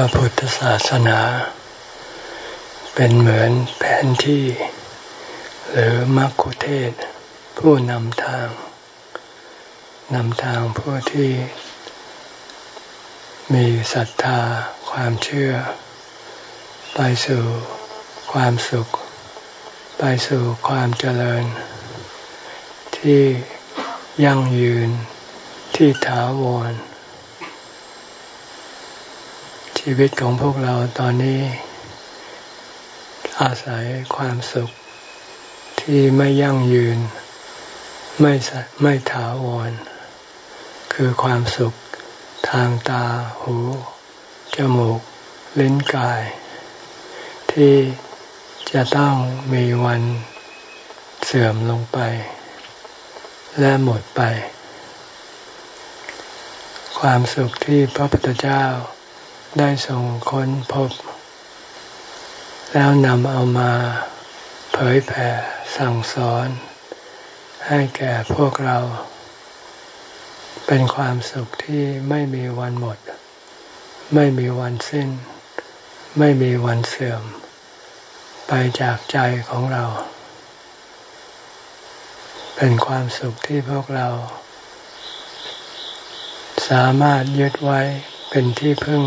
พระพุทธศาสนา เป็นเหมือนแผนที่ หรือมัคคุเทศ ผู้นำทางนำทางผู้ที่ มีศรัทธาความเชื่อ ไปสู่ความสุข ไปสู่ความเจริญ ที่ยั่งยืนที่ถาวร ชีวิตของพวกเราตอนนี้ อาศัยความสุขที่ไม่ยั่งยืน ไม่ไม่ถาวร คือความสุขทางตาหู จมูก ลิ้นกาย ที่จะต้องมีวันเสื่อมลงไป และหมดไป ความสุขที่พระพุทธเจ้า ได้ส่งค้นพบ แล้วนำเอามาเผยแผ่สั่งสอน ให้แก่พวกเรา เป็นความสุขที่ไม่มีวันหมด ไม่มีวันสิ้น ไม่มีวันเสื่อม ไปจากใจของเรา เป็นความสุขที่พวกเรา สามารถยึดไว้เป็นที่พึ่ง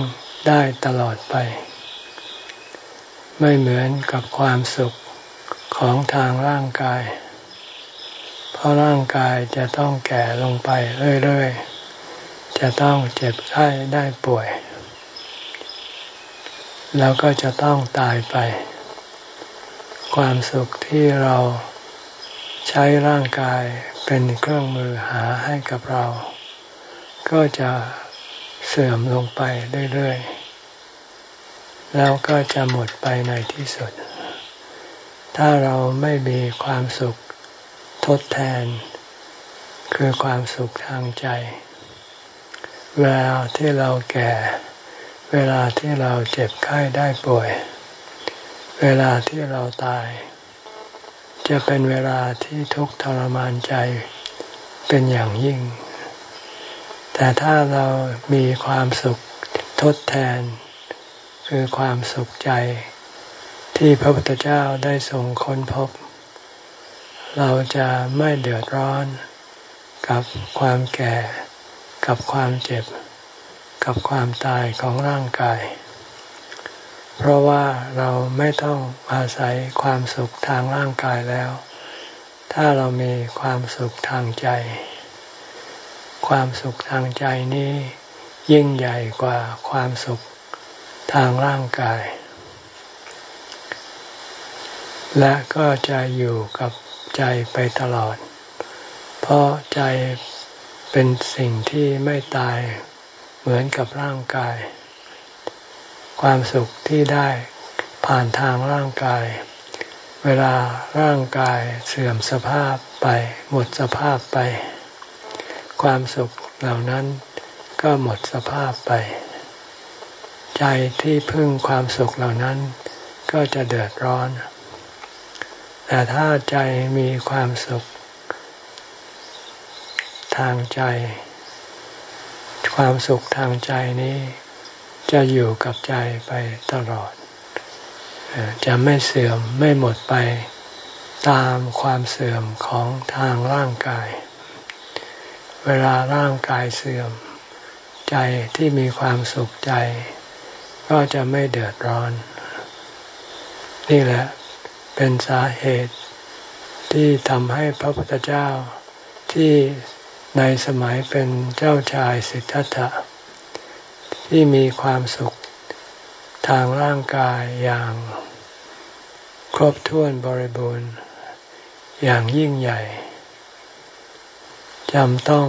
ได้ตลอดไป ไม่เหมือนกับความสุขของทางร่างกาย เพราะร่างกายจะต้องแก่ลงไปเรื่อยๆ จะต้องเจ็บไข้ได้ป่วย แล้วก็จะต้องตายไป ความสุขที่เราใช้ร่างกายเป็นเครื่องมือหาให้กับเรา ก็จะ เสื่อมลงไปเรื่อย ๆ แล้วก็จะหมดไปในที่สุด ถ้าเราไม่มีความสุขทดแทน คือความสุขทางใจ เวลาที่เราแก่ เวลาที่เราเจ็บไข้ได้ป่วย เวลาที่เราตาย จะเป็นเวลาที่ทุกข์ทรมานใจเป็นอย่างยิ่ง แต่ถ้าเรามีความสุขทดแทน คือความสุขใจที่พระพุทธเจ้าได้ทรงค้นพบ เราจะไม่เดือดร้อนกับความแก่ กับความเจ็บ กับความตายของร่างกาย เพราะว่าเราไม่ต้องอาศัยความสุขทางร่างกายแล้ว ถ้าเรามีความสุขทางใจ ความสุขทางใจนี้ยิ่งใหญ่กว่าความสุขทางร่างกาย และก็จะอยู่กับใจไปตลอด เพราะใจเป็นสิ่งที่ไม่ตายเหมือนกับร่างกาย ความสุขที่ได้ผ่านทางร่างกาย เวลาร่างกายเสื่อมสภาพไปหมดสภาพไป ความสุขเหล่านั้นก็หมดสภาพไป ใจที่พึ่งความสุขเหล่านั้น ก็จะเดือดร้อน แต่ถ้าใจมีความสุข ทางใจ ความสุขทางใจนี้ จะอยู่กับใจไปตลอด จะไม่เสื่อมไม่หมดไปตามความเสื่อมของทางร่างกาย เวลาร่างกายเสื่อม ใจที่มีความสุขใจ ก็จะไม่เดือดร้อน นี่แหละเป็นสาเหตุที่ทำให้พระพุทธเจ้าที่ในสมัยเป็นเจ้าชายสิทธัตถะ ที่มีความสุขทางร่างกายอย่าง ครบถ้วนบริบูรณ์ อย่างยิ่งใหญ่ จำต้อง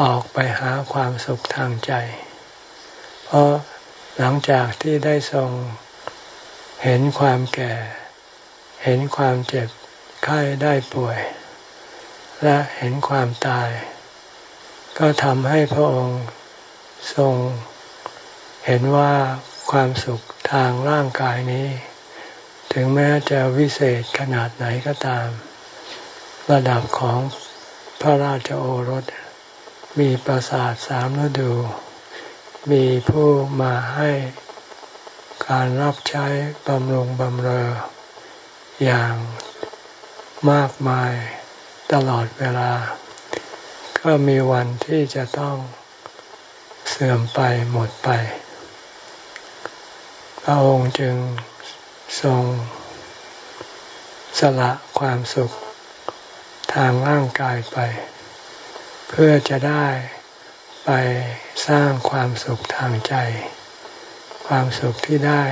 ออกไปหาความสุขทางใจ เพราะหลังจากที่ได้ทรงเห็นความแก่ เห็นความเจ็บไข้ได้ป่วย และเห็นความตาย ก็ทำให้พระองค์ทรงเห็นว่าความสุขทางร่างกายนี้ ถึงแม้จะวิเศษขนาดไหนก็ตาม ระดับของ ระราชโอรส มีปราสาทสามฤดู มีผู้มาให้การรับใช้บำรุงบำเรอ อย่างมากมายตลอดเวลา ก็มีวันที่จะต้องเสื่อมไปหมดไป พระองค์จึงทรงสละความสุข ทางร่างกายไป เพื่อจะได้ไปสร้างความสุขทางใจ ความสุขที่ได้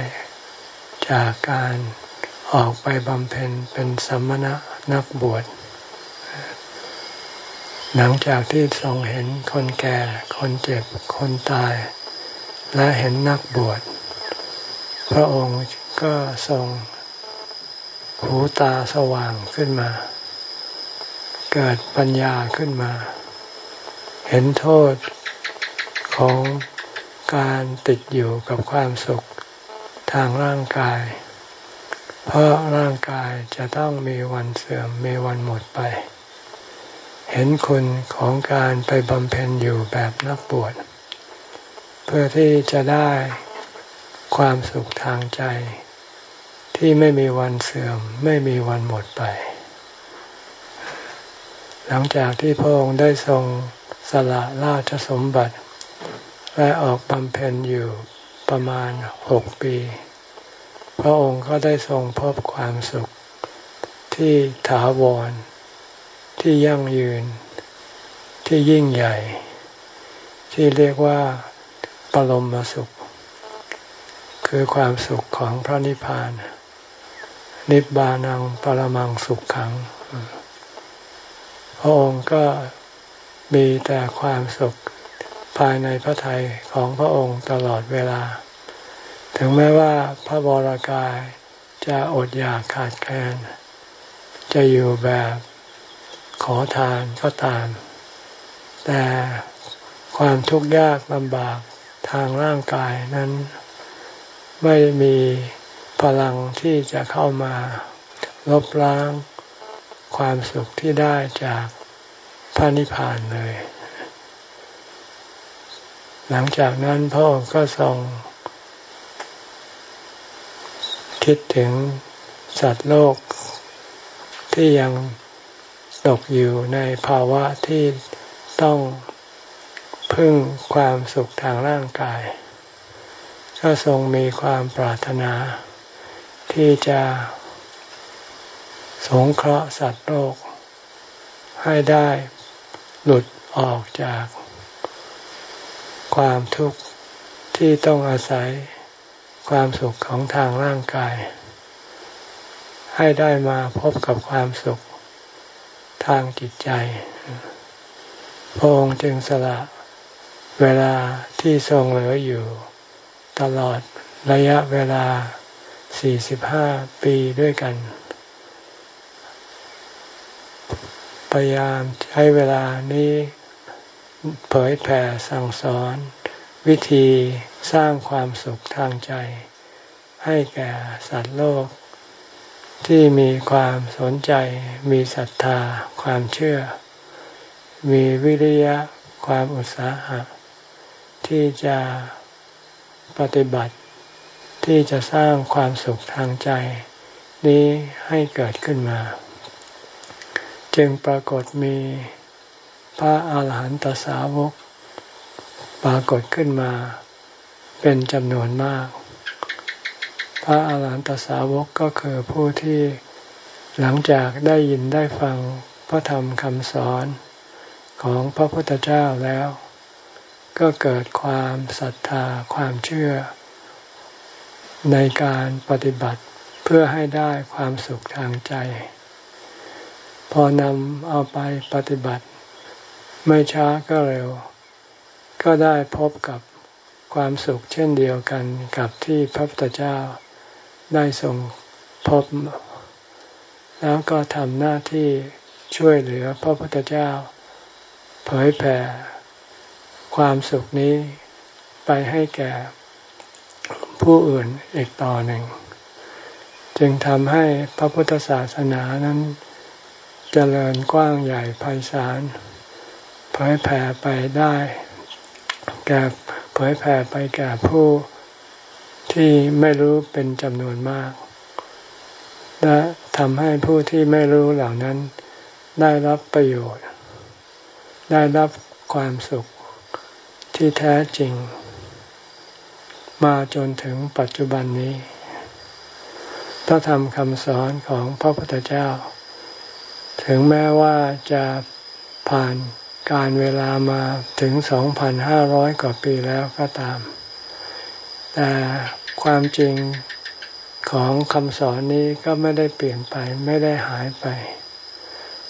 จากการออกไปบำเพ็ญเป็นสมณะนักบวช หลังจากที่ทรงเห็นคนแก่ คนเจ็บ คนตาย และเห็นนักบวช พระองค์ก็ทรงหูตาสว่างขึ้นมา เกิดปัญญาขึ้นมา เห็นโทษของการติดอยู่กับความสุขทางร่างกาย เพราะร่างกายจะต้องมีวันเสื่อมมีวันหมดไป เห็นคุณของการไปบำเพ็ญอยู่แบบนักบวชเพื่อที่จะได้ความสุขทางใจ ที่ไม่มีวันเสื่อมไม่มีวันหมดไป หลังจากที่พระองค์ได้ทรงสละราชสมบัติ และออกบำเพ็ญอยู่ประมาณหกปี พระองค์ก็ได้ทรงพบความสุขที่ถาวร ที่ยั่งยืน ที่ยิ่งใหญ่ ที่เรียกว่าปรมสุข คือความสุขของพระนิพพาน นิบานังปรมังสุขขัง ระองค์ก็มีแต่ความสุขภายในพระทัยของพระองค์ตลอดเวลา ถึงแม้ว่าพระบรากายจะอดอยากขาดแคลน จะอยู่แบบขอทานก็ตาม แต่ความทุกข์ยากลำบากทางร่างกายนั้นไม่มีพลังที่จะเข้ามาลบล้าง ความสุขที่ได้จากพระนิพพานเลย หลังจากนั้นพระองค์ก็ทรง คิดถึงสัตว์โลกที่ยังตกอยู่ในภาวะที่ต้องพึ่งความสุขทางร่างกาย ก็ทรงมีความปรารถนา ที่จะ สงเคราะห์สัตว์โลก ให้ได้หลุดออกจาก ความทุกข์ที่ต้องอาศัยความสุขของทางร่างกาย ให้ได้มาพบกับความสุขทางจิตใจ พระองค์จึงสละเวลาที่ทรงเหลืออยู่ ตลอดระยะเวลา 45 ปีด้วยกัน พยายามใช้เวลานี้เผยแผ่สั่งสอน วิธีสร้างความสุขทางใจ ให้แก่สัตว์โลก ที่มีความสนใจ มีศรัทธา ความเชื่อ มีวิริยะความอุตสาหะ ที่จะปฏิบัติที่จะสร้างความสุขทางใจ นี้ให้เกิดขึ้นมา จึงปรากฏมีพระอาหารหันตสาวก ปรากฏขึ้นมา เป็นจำนวนมาก พระอาหารหันตสาวกก็คือผู้ที่หลังจากได้ยินได้ฟังพระธรรมคำสอนของพระพุทธเจ้าแล้ว ก็เกิดความศรัทธาความเชื่อ ในการปฏิบัติเพื่อให้ได้ความสุขทางใจ พอนำเอาไปปฏิบัติ ไม่ช้าก็เร็ว ก็ได้พบกับความสุขเช่นเดียวกันกับที่พระพุทธเจ้าได้ทรงพบ แล้วก็ทำหน้าที่ช่วยเหลือพระพุทธเจ้า เผยแผ่ ความสุขนี้ไปให้แก่ผู้อื่นอีกต่อหนึ่ง จึงทำให้พระพุทธศาสนานั้น เจริญกว้างใหญ่ไพศาลเผยแผ่ไปได้แก่เผยแผ่ไปแก่ผู้ที่ไม่รู้เป็นจำนวนมาก และทำให้ผู้ที่ไม่รู้เหล่านั้นได้รับประโยชน์ ได้รับความสุขที่แท้จริง มาจนถึงปัจจุบันนี้พระธรรมคำสอนของพระพุทธเจ้า ถึงแม้ว่าจะผ่านการเวลามาถึง 2,500 กว่าปีแล้วก็ตาม แต่ความจริงของคำสอนนี้ก็ไม่ได้เปลี่ยนไปไม่ได้หายไป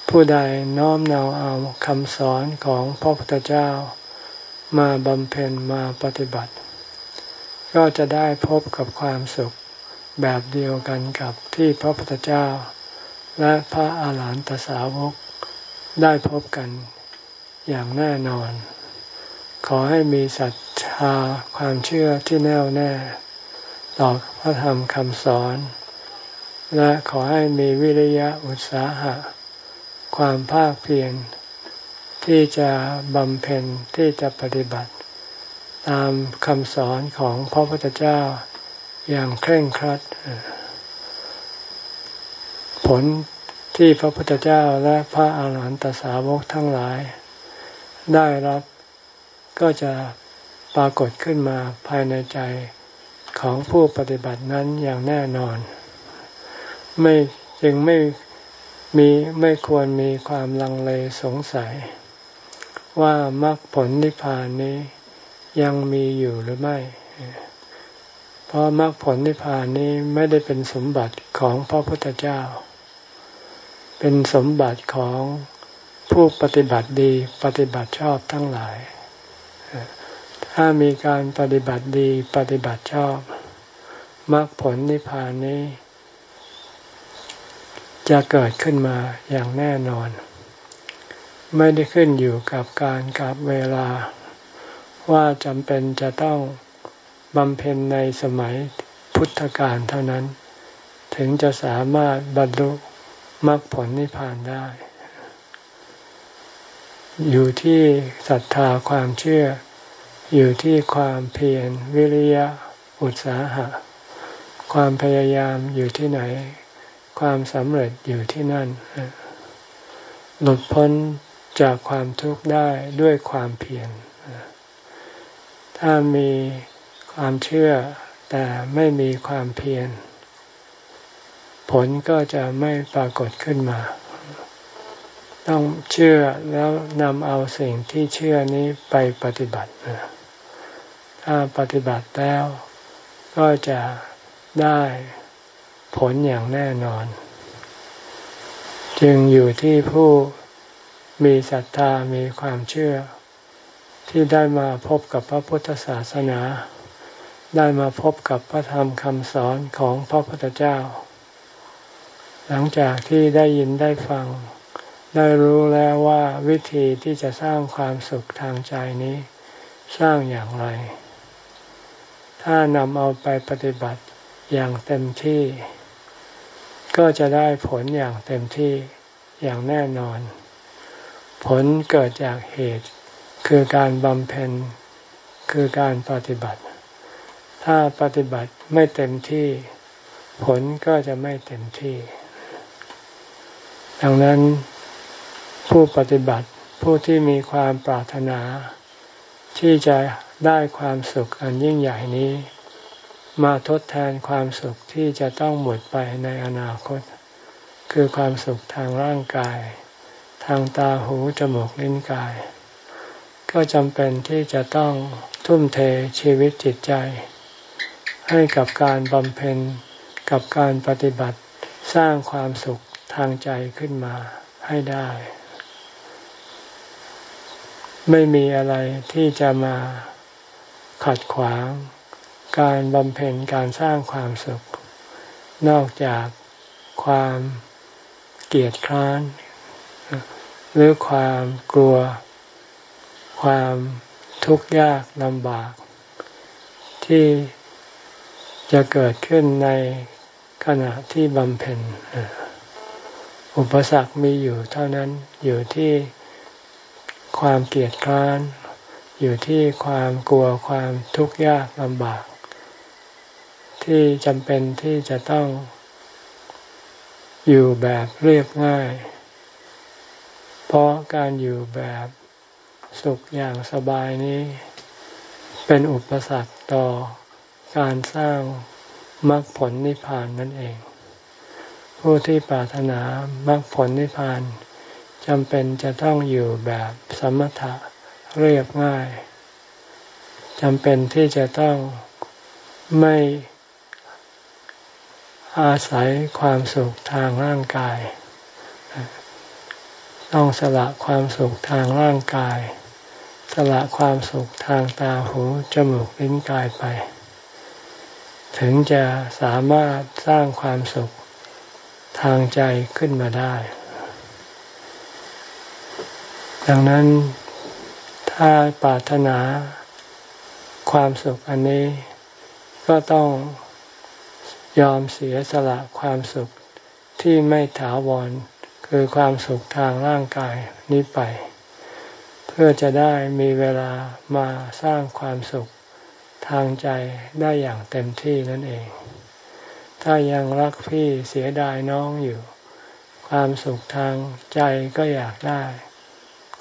ผู้ใดน้อมนำเอาคำสอนของพระพุทธเจ้า มาบำเพ็ญมาปฏิบัติ ก็จะได้พบกับความสุขแบบเดียวกันกับที่พระพุทธเจ้า และพระอาหารหันตสาวกได้พบกันอย่างแน่นอน ขอให้มีศรัทธาความเชื่อที่แน่วแน่ ต่อพระธรรมคำสอน และขอให้มีวิริยะอุตสาหะ ความภาคเพียรที่จะบำเพ็ญที่จะปฏิบัติ ตามคำสอนของพระพุทธเจ้าอย่างเคร่งครัด ผลที่พระพุทธเจ้าและพระอาหารหันตสาวกทั้งหลาย ได้รับก็จะปรากฏขึ้นมาภายในใจของผู้ปฏิบัตินั้นอย่างแน่นอน ไม่จึงไม่มีไม่ควรมีความลังเลสงสัย ว่ามรรคผลนิพพานนี้ยังมีอยู่หรือไม่ เพราะมรรคผลนิพพานนี้ไม่ได้เป็นสมบัติของพระพุทธเจ้า เป็นสมบัติของผู้ปฏิบัติดีปฏิบัติชอบทั้งหลาย ถ้ามีการปฏิบัติดีปฏิบัติชอบมรรคผลนิพพานนี้ จะเกิดขึ้นมาอย่างแน่นอน ไม่ได้ขึ้นอยู่กับการกับเวลา ว่าจำเป็นจะต้องบำเพ็ญในสมัยพุทธกาลเท่านั้น ถึงจะสามารถบรรลุ มรรคผลนิพพานได้ อยู่ที่ศรัทธาความเชื่อ อยู่ที่ความเพียรวิริยะ อุตสาหะ ความพยายามอยู่ที่ไหน ความสำเร็จอยู่ที่นั่น หลุดพ้นจากความทุกข์ได้ด้วยความเพียรถ้ามีความเชื่อแต่ไม่มีความเพียร ผลก็จะไม่ปรากฏขึ้นมา ต้องเชื่อแล้วนำเอาสิ่งที่เชื่อนี้ไปปฏิบัติ ถ้าปฏิบัติแล้ว ก็จะได้ผลอย่างแน่นอน จึงอยู่ที่ผู้มีศรัทธามีความเชื่อ ที่ได้มาพบกับพระพุทธศาสนา ได้มาพบกับพระธรรมคำสอนของพระพุทธเจ้า หลังจากที่ได้ยินได้ฟัง ได้รู้แล้วว่าวิธีที่จะสร้างความสุขทางใจนี้ สร้างอย่างไร ถ้านำเอาไปปฏิบัติอย่างเต็มที่ ก็จะได้ผลอย่างเต็มที่อย่างแน่นอน ผลเกิดจากเหตุ คือการบำเพ็ญคือการปฏิบัติ ถ้าปฏิบัติไม่เต็มที่ ผลก็จะไม่เต็มที่ ดังนั้นผู้ปฏิบัติผู้ที่มีความปรารถนา ที่จะได้ความสุขอันยิ่งใหญ่นี้ มาทดแทนความสุขที่จะต้องหมดไปในอนาคต คือความสุขทางร่างกาย ทางตาหูจมูกลิ้นกาย ก็จำเป็นที่จะต้องทุ่มเทชีวิตจิตใจ ให้กับการบำเพ็ญกับการปฏิบัติสร้างความสุข ทางใจขึ้นมาให้ได้ ไม่มีอะไรที่จะมาขัดขวาง การบำเพ็ญการสร้างความสุข นอกจากความเกียดคร้าน หรือความกลัว ความทุกข์ยากลำบาก ที่จะเกิดขึ้นในขณะที่บำเพ็ญ อุปสรรคมีอยู่เท่านั้นอยู่ที่ความเกียดคร้าน อยู่ที่ความกลัวความทุกข์ยากลำบาก ที่จำเป็นที่จะต้องอยู่แบบเรียบง่าย เพราะการอยู่แบบสุขอย่างสบายนี้ เป็นอุปสรรคต่อการสร้างมรรคผลนิพพานนั่นเอง ผู้ที่ปรารถนามรรคผลนิพพานจำเป็นจะต้องอยู่แบบสมถะเรียบง่ายจำเป็นที่จะต้องไม่อาศัยความสุขทางร่างกาย ต้องสละความสุขทางร่างกาย สละความสุขทางตาหูจมูกลิ้นกายไป ถึงจะสามารถสร้างความสุข ทางใจขึ้นมาได้ ดังนั้นถ้าปรารถนาความสุขอันนี้ ก็ต้องยอมเสียสละความสุขที่ไม่ถาวร คือความสุขทางร่างกายนี้ไป เพื่อจะได้มีเวลามาสร้างความสุขทางใจได้อย่างเต็มที่นั่นเอง ถ้ายังรักพี่เสียดายน้องอยู่ ความสุขทางใจก็อยากได้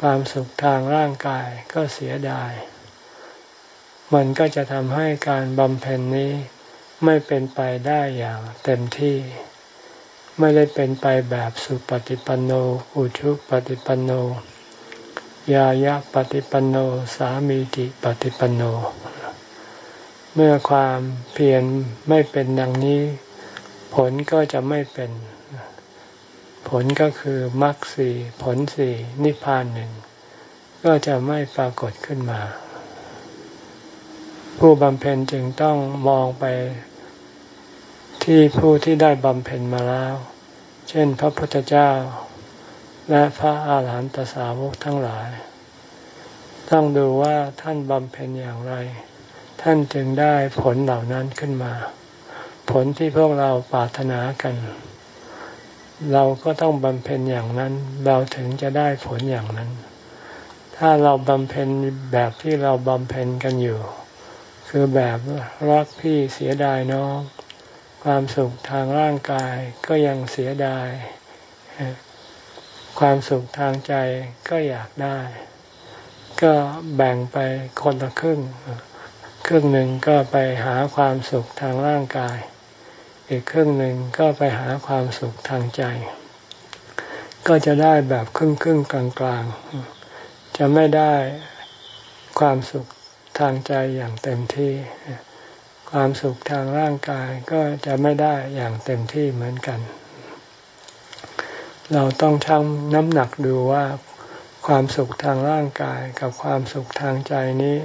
ความสุขทางร่างกายก็เสียดาย มันก็จะทำให้การบำเพ็ญนี้ไม่เป็นไปได้อย่างเต็มที่ ไม่ได้เป็นไปแบบสุปฏิปันโน อุชุปฏิปันโน ยายะปฏิปันโน สามีติปฏิปันโน เมื่อความเพียรไม่เป็นดังนี้ ผลก็จะไม่เป็น ผลก็คือมรรคสี่ผลสี่นิพพานหนึ่ง ก็จะไม่ปรากฏขึ้นมา ผู้บำเพ็ญจึงต้องมองไปที่ผู้ที่ได้บำเพ็ญมาแล้ว เช่นพระพุทธเจ้า และพระอาหารหันตสาวกทั้งหลาย ต้องดูว่าท่านบำเพ็ญอย่างไร ท่านจึงได้ผลเหล่านั้นขึ้นมา ผลที่พวกเราปรารถนากัน เราก็ต้องบำเพ็ญอย่างนั้น เราถึงจะได้ผลอย่างนั้น ถ้าเราบำเพ็ญแบบที่เราบำเพ็ญกันอยู่ คือแบบรักพี่เสียดายน้อง ความสุขทางร่างกายก็ยังเสียดาย ความสุขทางใจก็อยากได้ ก็แบ่งไปคนละครึ่งครึ่งหนึ่งก็ไปหาความสุขทางร่างกาย อีกครึ่งหนึ่งก็ไปหาความสุขทางใจ ก็จะได้แบบครึ่งครึ่งกลางกลางจะไม่ได้ความสุขทางใจอย่างเต็มที่ ความสุขทางร่างกายก็จะไม่ได้อย่างเต็มที่เหมือนกัน เราต้องชั่งน้ำหนักดูว่าความสุขทางร่างกายกับความสุขทางใจนี้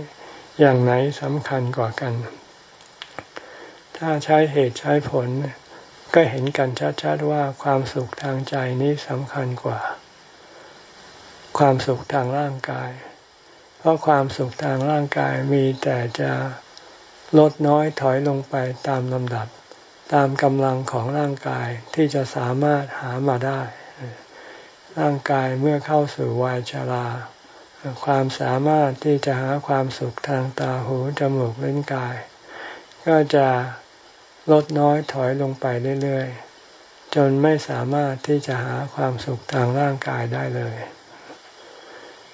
อย่างไหนสำคัญกว่ากัน ถ้าใช้เหตุใช้ผล ก็เห็นกันชัดๆว่าความสุขทางใจนี้สำคัญกว่า ความสุขทางร่างกาย เพราะความสุขทางร่างกายมีแต่จะลดน้อยถอยลงไปตามลำดับ ตามกำลังของร่างกายที่จะสามารถหามาได้ ร่างกายเมื่อเข้าสู่วัยชรา ความสามารถที่จะหาความสุขทางตาหูจมูกลิ้นกาย ก็จะ ลดน้อยถอยลงไปเรื่อยๆ จนไม่สามารถที่จะหาความสุขทางร่างกายได้เลย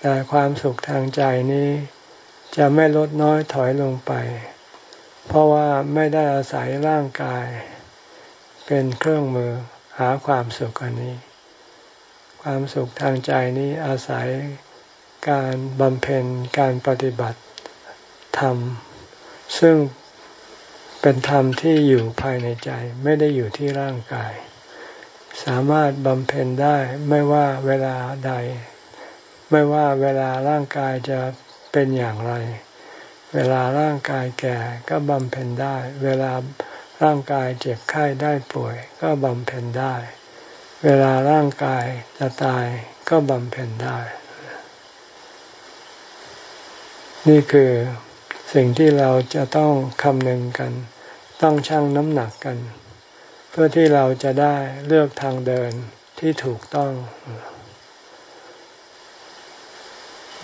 แต่ความสุขทางใจนี้จะไม่ลดน้อยถอยลงไป เพราะว่าไม่ได้อาศัยร่างกาย เป็นเครื่องมือหาความสุขอันนี้ ความสุขทางใจนี้อาศัยการบำเพ็ญการปฏิบัติธรรมซึ่ง เป็นธรรมที่อยู่ภายในใจไม่ได้อยู่ที่ร่างกาย สามารถบำเพ็ญได้ไม่ว่าเวลาใด ไม่ว่าเวลาร่างกายจะเป็นอย่างไร เวลาร่างกายแก่ก็บำเพ็ญได้ เวลาร่างกายเจ็บไข้ได้ป่วย ก็บำเพ็ญได้ เวลาร่างกายจะตายก็บำเพ็ญได้ นี่คือสิ่งที่เราจะต้องคำนึงกัน ต้องชั่งน้ำหนักกัน เพื่อที่เราจะได้เลือกทางเดินที่ถูกต้อง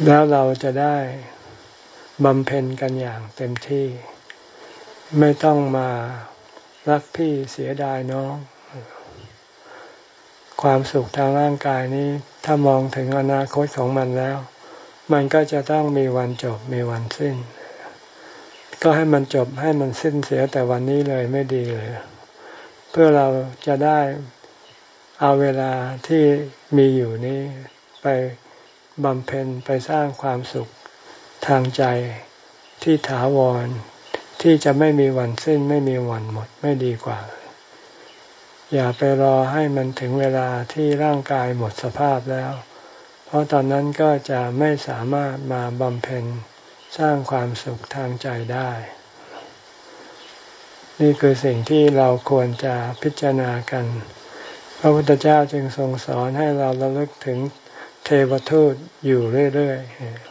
แล้วเราจะได้บำเพ็ญกันอย่างเต็มที่ ไม่ต้องมารักพี่เสียดายน้อง ความสุขทางร่างกายนี้ ถ้ามองถึงอนาคตของมันแล้ว มันก็จะต้องมีวันจบมีวันสิ้น ก็ให้มันจบให้มันสิ้นเสียแต่วันนี้เลยไม่ดีเลย เพื่อเราจะได้เอาเวลาที่มีอยู่นี้ไปบำเพ็ญไปสร้างความสุขทางใจที่ถาวร ที่จะไม่มีวันสิ้นไม่มีวันหมดไม่ดีกว่า อย่าไปรอให้มันถึงเวลาที่ร่างกายหมดสภาพแล้ว เพราะตอนนั้นก็จะไม่สามารถมาบำเพ็ญ สร้างความสุขทางใจได้ นี่คือสิ่งที่เราควรจะพิจารณากัน พระพุทธเจ้าจึงทรงสอนให้เราระลึกถึงเทวทูตอยู่เรื่อย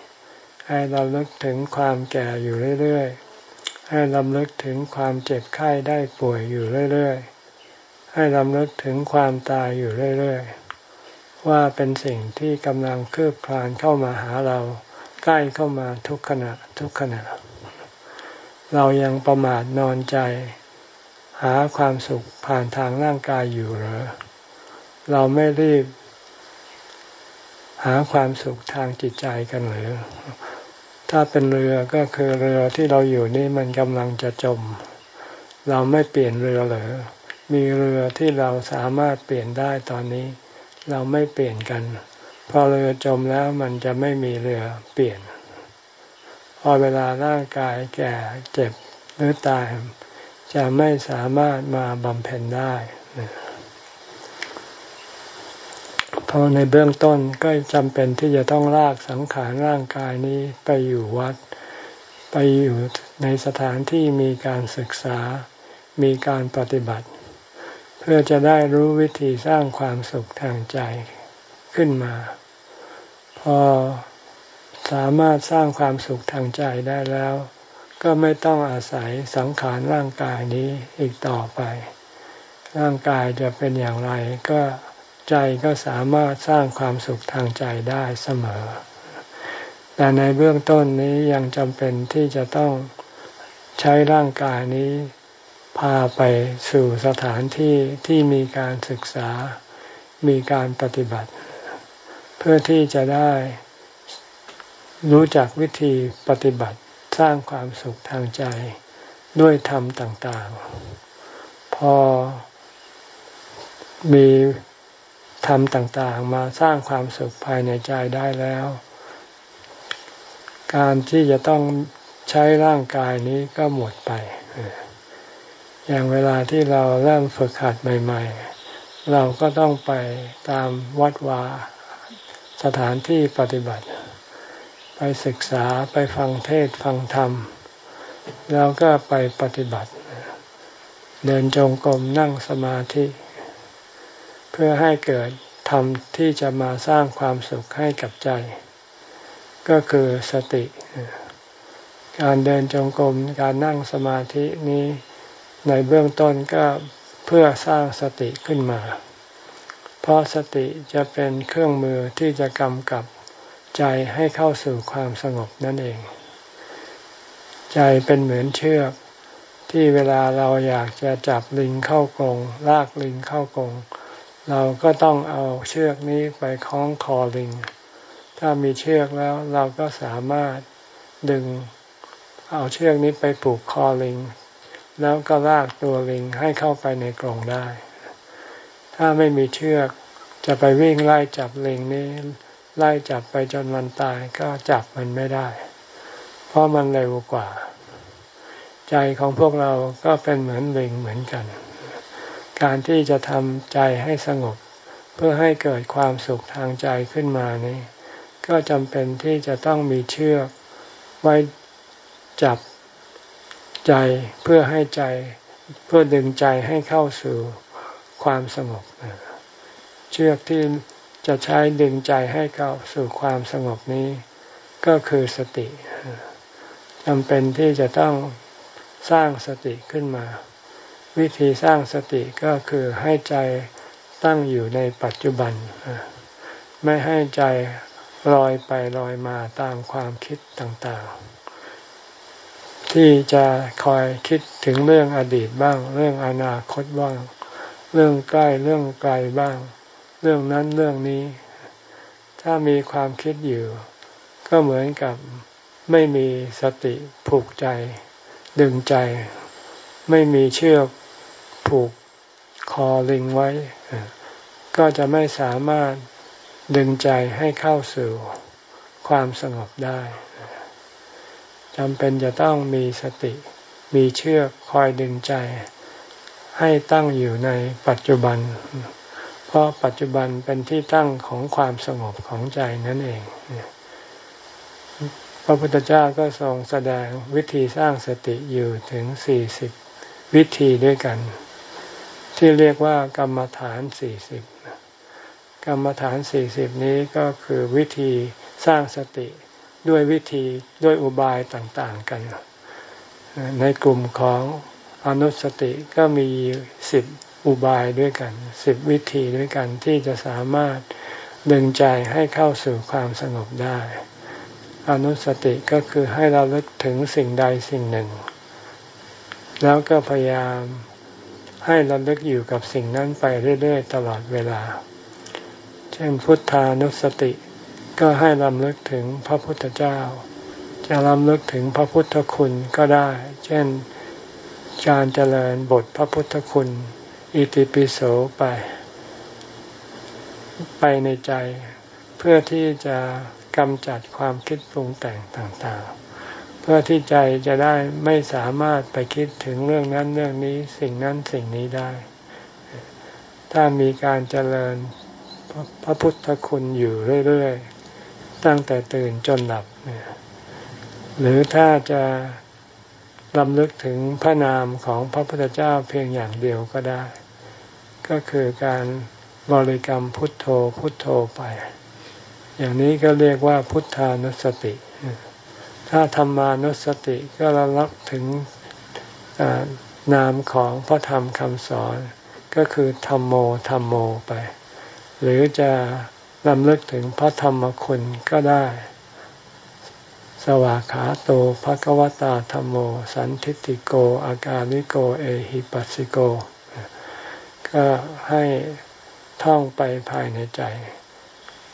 ๆ ให้เราลึกถึงความแก่อยู่เรื่อยๆ ให้ลำลึกถึงความเจ็บไข้ได้ป่วยอยู่เรื่อยๆ ให้ลำลึกถึงความตายอยู่เรื่อยๆ ว่าเป็นสิ่งที่กำลังคืบคลานเข้ามาหาเรา ล้เข้ามาทุกขณะทุกขณะ เรายังประมาทนอนใจ หาความสุขผ่านทางร่างกายอยู่หรือเราไม่รีบ หาความสุขทางจิตใจกันหรือ ถ้าเป็นเรือก็คือเรือที่เราอยู่นี่มันกำลังจะจม เราไม่เปลี่ยนเรือหรือ มีเรือที่เราสามารถเปลี่ยนได้ตอนนี้ เราไม่เปลี่ยนกัน พอเรือจมแล้วมันจะไม่มีเรือเปลี่ยน พอเวลาร่างกายแก่เจ็บหรือตาย จะไม่สามารถมาบำเพ็ญได้พอในเบื้องต้นก็จำเป็นที่จะต้องลากสังขารร่างกายนี้ไปอยู่วัด ไปอยู่ในสถานที่มีการศึกษา มีการปฏิบัติ เพื่อจะได้รู้วิธีสร้างความสุขทางใจขึ้นมา พอสามารถสร้างความสุขทางใจได้แล้ว ก็ไม่ต้องอาศัยสังขารร่างกายนี้อีกต่อไป ร่างกายจะเป็นอย่างไรก็ใจก็สามารถสร้างความสุขทางใจได้เสมอ แต่ในเบื้องต้นนี้ยังจำเป็นที่จะต้องใช้ร่างกายนี้พาไปสู่สถานที่ที่มีการศึกษา มีการปฏิบัติ เพื่อที่จะได้รู้จักวิธีปฏิบัติสร้างความสุขทางใจด้วยธรรมต่าง ๆ พอมีทำต่างๆ มาสร้างความสุขภายในใจได้แล้ว การที่จะต้องใช้ร่างกายนี้ก็หมดไป อย่างเวลาที่เราเริ่มฝึกหัดใหม่ ๆ เราก็ต้องไปตามวัดวา สถานที่ปฏิบัติ ไปศึกษาไปฟังเทศฟังธรรม แล้วก็ไปปฏิบัติ เดินจงกรมนั่งสมาธิ เพื่อให้เกิดธรรมที่จะมาสร้างความสุขให้กับใจ ก็คือสติ การเดินจงกรมการนั่งสมาธินี้ในเบื้องต้นก็เพื่อสร้างสติขึ้นมา ราะสติจะเป็นเครื่องมือที่จะกำกับใจให้เข้าสู่ความสงบนั่นเอง ใจเป็นเหมือนเชือกที่เวลาเราอยากจะจับลิงเข้ากรงลากลิงเข้ากรงเราก็ต้องเอาเชือกนี้ไปคล้องคอลิง ถ้ามีเชือกแล้วเราก็สามารถดึงเอาเชือกนี้ไปผูกคอลิง แล้วก็ลากตัวลิงให้เข้าไปในกรงได้ ถ้าไม่มีเชือก จะไปวิ่งไล่จับลิงนี้ไล่จับไปจนมันตายก็จับมันไม่ได้ เพราะมันเร็วกว่า ใจของพวกเราก็เป็นเหมือนลิงเหมือนกัน การที่จะทำใจให้สงบ เพื่อให้เกิดความสุขทางใจขึ้นมานี้ก็จำเป็นที่จะต้องมีเชือกไว้จับใจเพื่อให้ใจเพื่อดึงใจให้เข้าสู่ความสงบ เชือกที่จะใช้ดึงใจให้เข้าสู่ความสงบนี้ ก็คือสติจำเป็นที่จะต้องสร้างสติขึ้นมา วิธีสร้างสติก็คือให้ใจตั้งอยู่ในปัจจุบัน ไม่ให้ใจลอยไปลอยมาตามความคิดต่างๆ ที่จะคอยคิดถึงเรื่องอดีตบ้าง เรื่องอนาคตบ้าง เรื่องใกล้เรื่องไกลบ้าง เรื่องนั้นเรื่องนี้ ถ้ามีความคิดอยู่ ก็เหมือนกับไม่มีสติผูกใจ ดึงใจ ไม่มีเชือกผูกคอลิงไว้ ก็จะไม่สามารถดึงใจให้เข้าสู่ความสงบได้จำเป็นจะต้องมีสติ มีเชือกคอยดึงใจ ให้ตั้งอยู่ในปัจจุบัน เพราะปัจจุบันเป็นที่ตั้งของความสงบของใจนั่นเอง พระพุทธเจ้าก็ทรงแสดงวิธีสร้างสติอยู่ถึงสี่สิบวิธีด้วยกัน ที่เรียกว่ากรรมฐานสี่สิบกรรมฐานสี่สิบนี้ก็คือวิธีสร้างสติด้วยวิธีด้วยอุบายต่างๆกัน ในกลุ่มของอนุสติก็มีสิบ อุบายด้วยกันสิบวิธีด้วยกันที่จะสามารถดึงใจให้เข้าสู่ความสงบได้ อนุสติก็คือให้เราลึกถึงสิ่งใดสิ่งหนึ่ง แล้วก็พยายามให้เราลึกอยู่กับสิ่งนั้นไปเรื่อยๆ ตลอดเวลา เช่นพุทธานุสติ ก็ให้ลำลึกถึงพระพุทธเจ้า จะลำลึกถึงพระพุทธคุณก็ได้ เช่นการเจริญบทพระพุทธคุณ อิติปิโสไป ไปในใจ เพื่อที่จะกำจัดความคิดปรุงแต่งต่างๆ เพื่อที่ใจจะได้ไม่สามารถไปคิดถึงเรื่องนั้นเรื่องนี้สิ่งนั้นสิ่งนี้ได้ ถ้ามีการเจริญพระพุทธคุณอยู่เรื่อย ๆ ตั้งแต่ตื่นจนหลับ หรือถ้าจะ ลำลึกถึงพระนามของพระพุทธเจ้าเพียงอย่างเดียวก็ได้ ก็คือการบริกรรมพุทโธพุทโธไป อย่างนี้ก็เรียกว่าพุทธานุสติ ถ้าธรรมานุสติก็ระลึกถึงนามของพระธรรมคำสอน ก็คือธรรมโมธรรมโมไป หรือจะลำลึกถึงพระธรรมคุณก็ได้ วากขาโตภะคะวตาธรรมโม สันทิติโกอาการลิโกเอหิปัสสิโก ก็ให้ท่องไปภายในใจ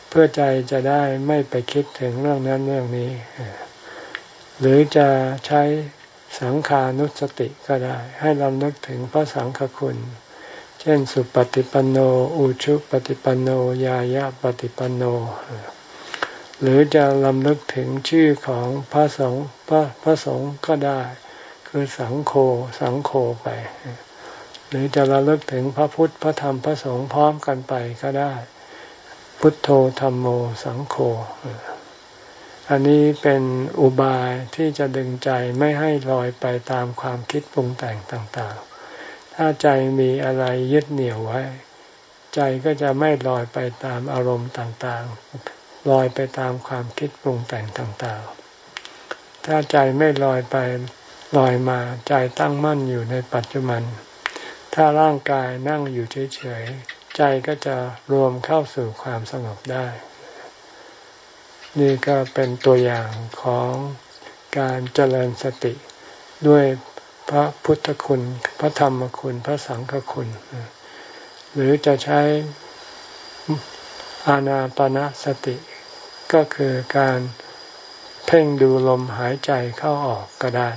เพื่อใจจะได้ไม่ไปคิดถึงเรื่องนั้นเรื่องนี้ หรือจะใช้สังขานุสติก็ได้ ให้ลำลึกถึงพระสังฆคุณ เช่น สุปฏิปันโน อุชุปฏิปันโน ยายาปฏิปันโน หรือจะลำลึกถึงชื่อของพระสงฆ์พระพระสงฆ์ก็ได้ คือสังโฆสังโฆไป หรือจะระลึกถึงพระพุทธพระธรรมพระสงฆ์พร้อมกันไปก็ได้ พุทโธธรรมโมสังโฆอันนี้เป็นอุบายที่จะดึงใจไม่ให้ลอยไปตามความคิดปรุงแต่งต่างๆ ถ้าใจมีอะไรยึดเหนี่ยวไว้ ใจก็จะไม่ลอยไปตามอารมณ์ต่างๆ ลอยไปตามความคิดปรุงแต่งต่างๆ ถ้าใจไม่ลอยไปลอยมาใจตั้งมั่นอยู่ในปัจจุบัน ถ้าร่างกายนั่งอยู่เฉยๆ ใจก็จะรวมเข้าสู่ความสงบได้ นี่ก็เป็นตัวอย่างของการเจริญสติด้วยพระพุทธคุณ พระธรรมคุณ พระสังฆคุณ หรือจะใช้อานาปนาสติ ก็คือการเพ่งดูลมหายใจเข้าออกก็ได้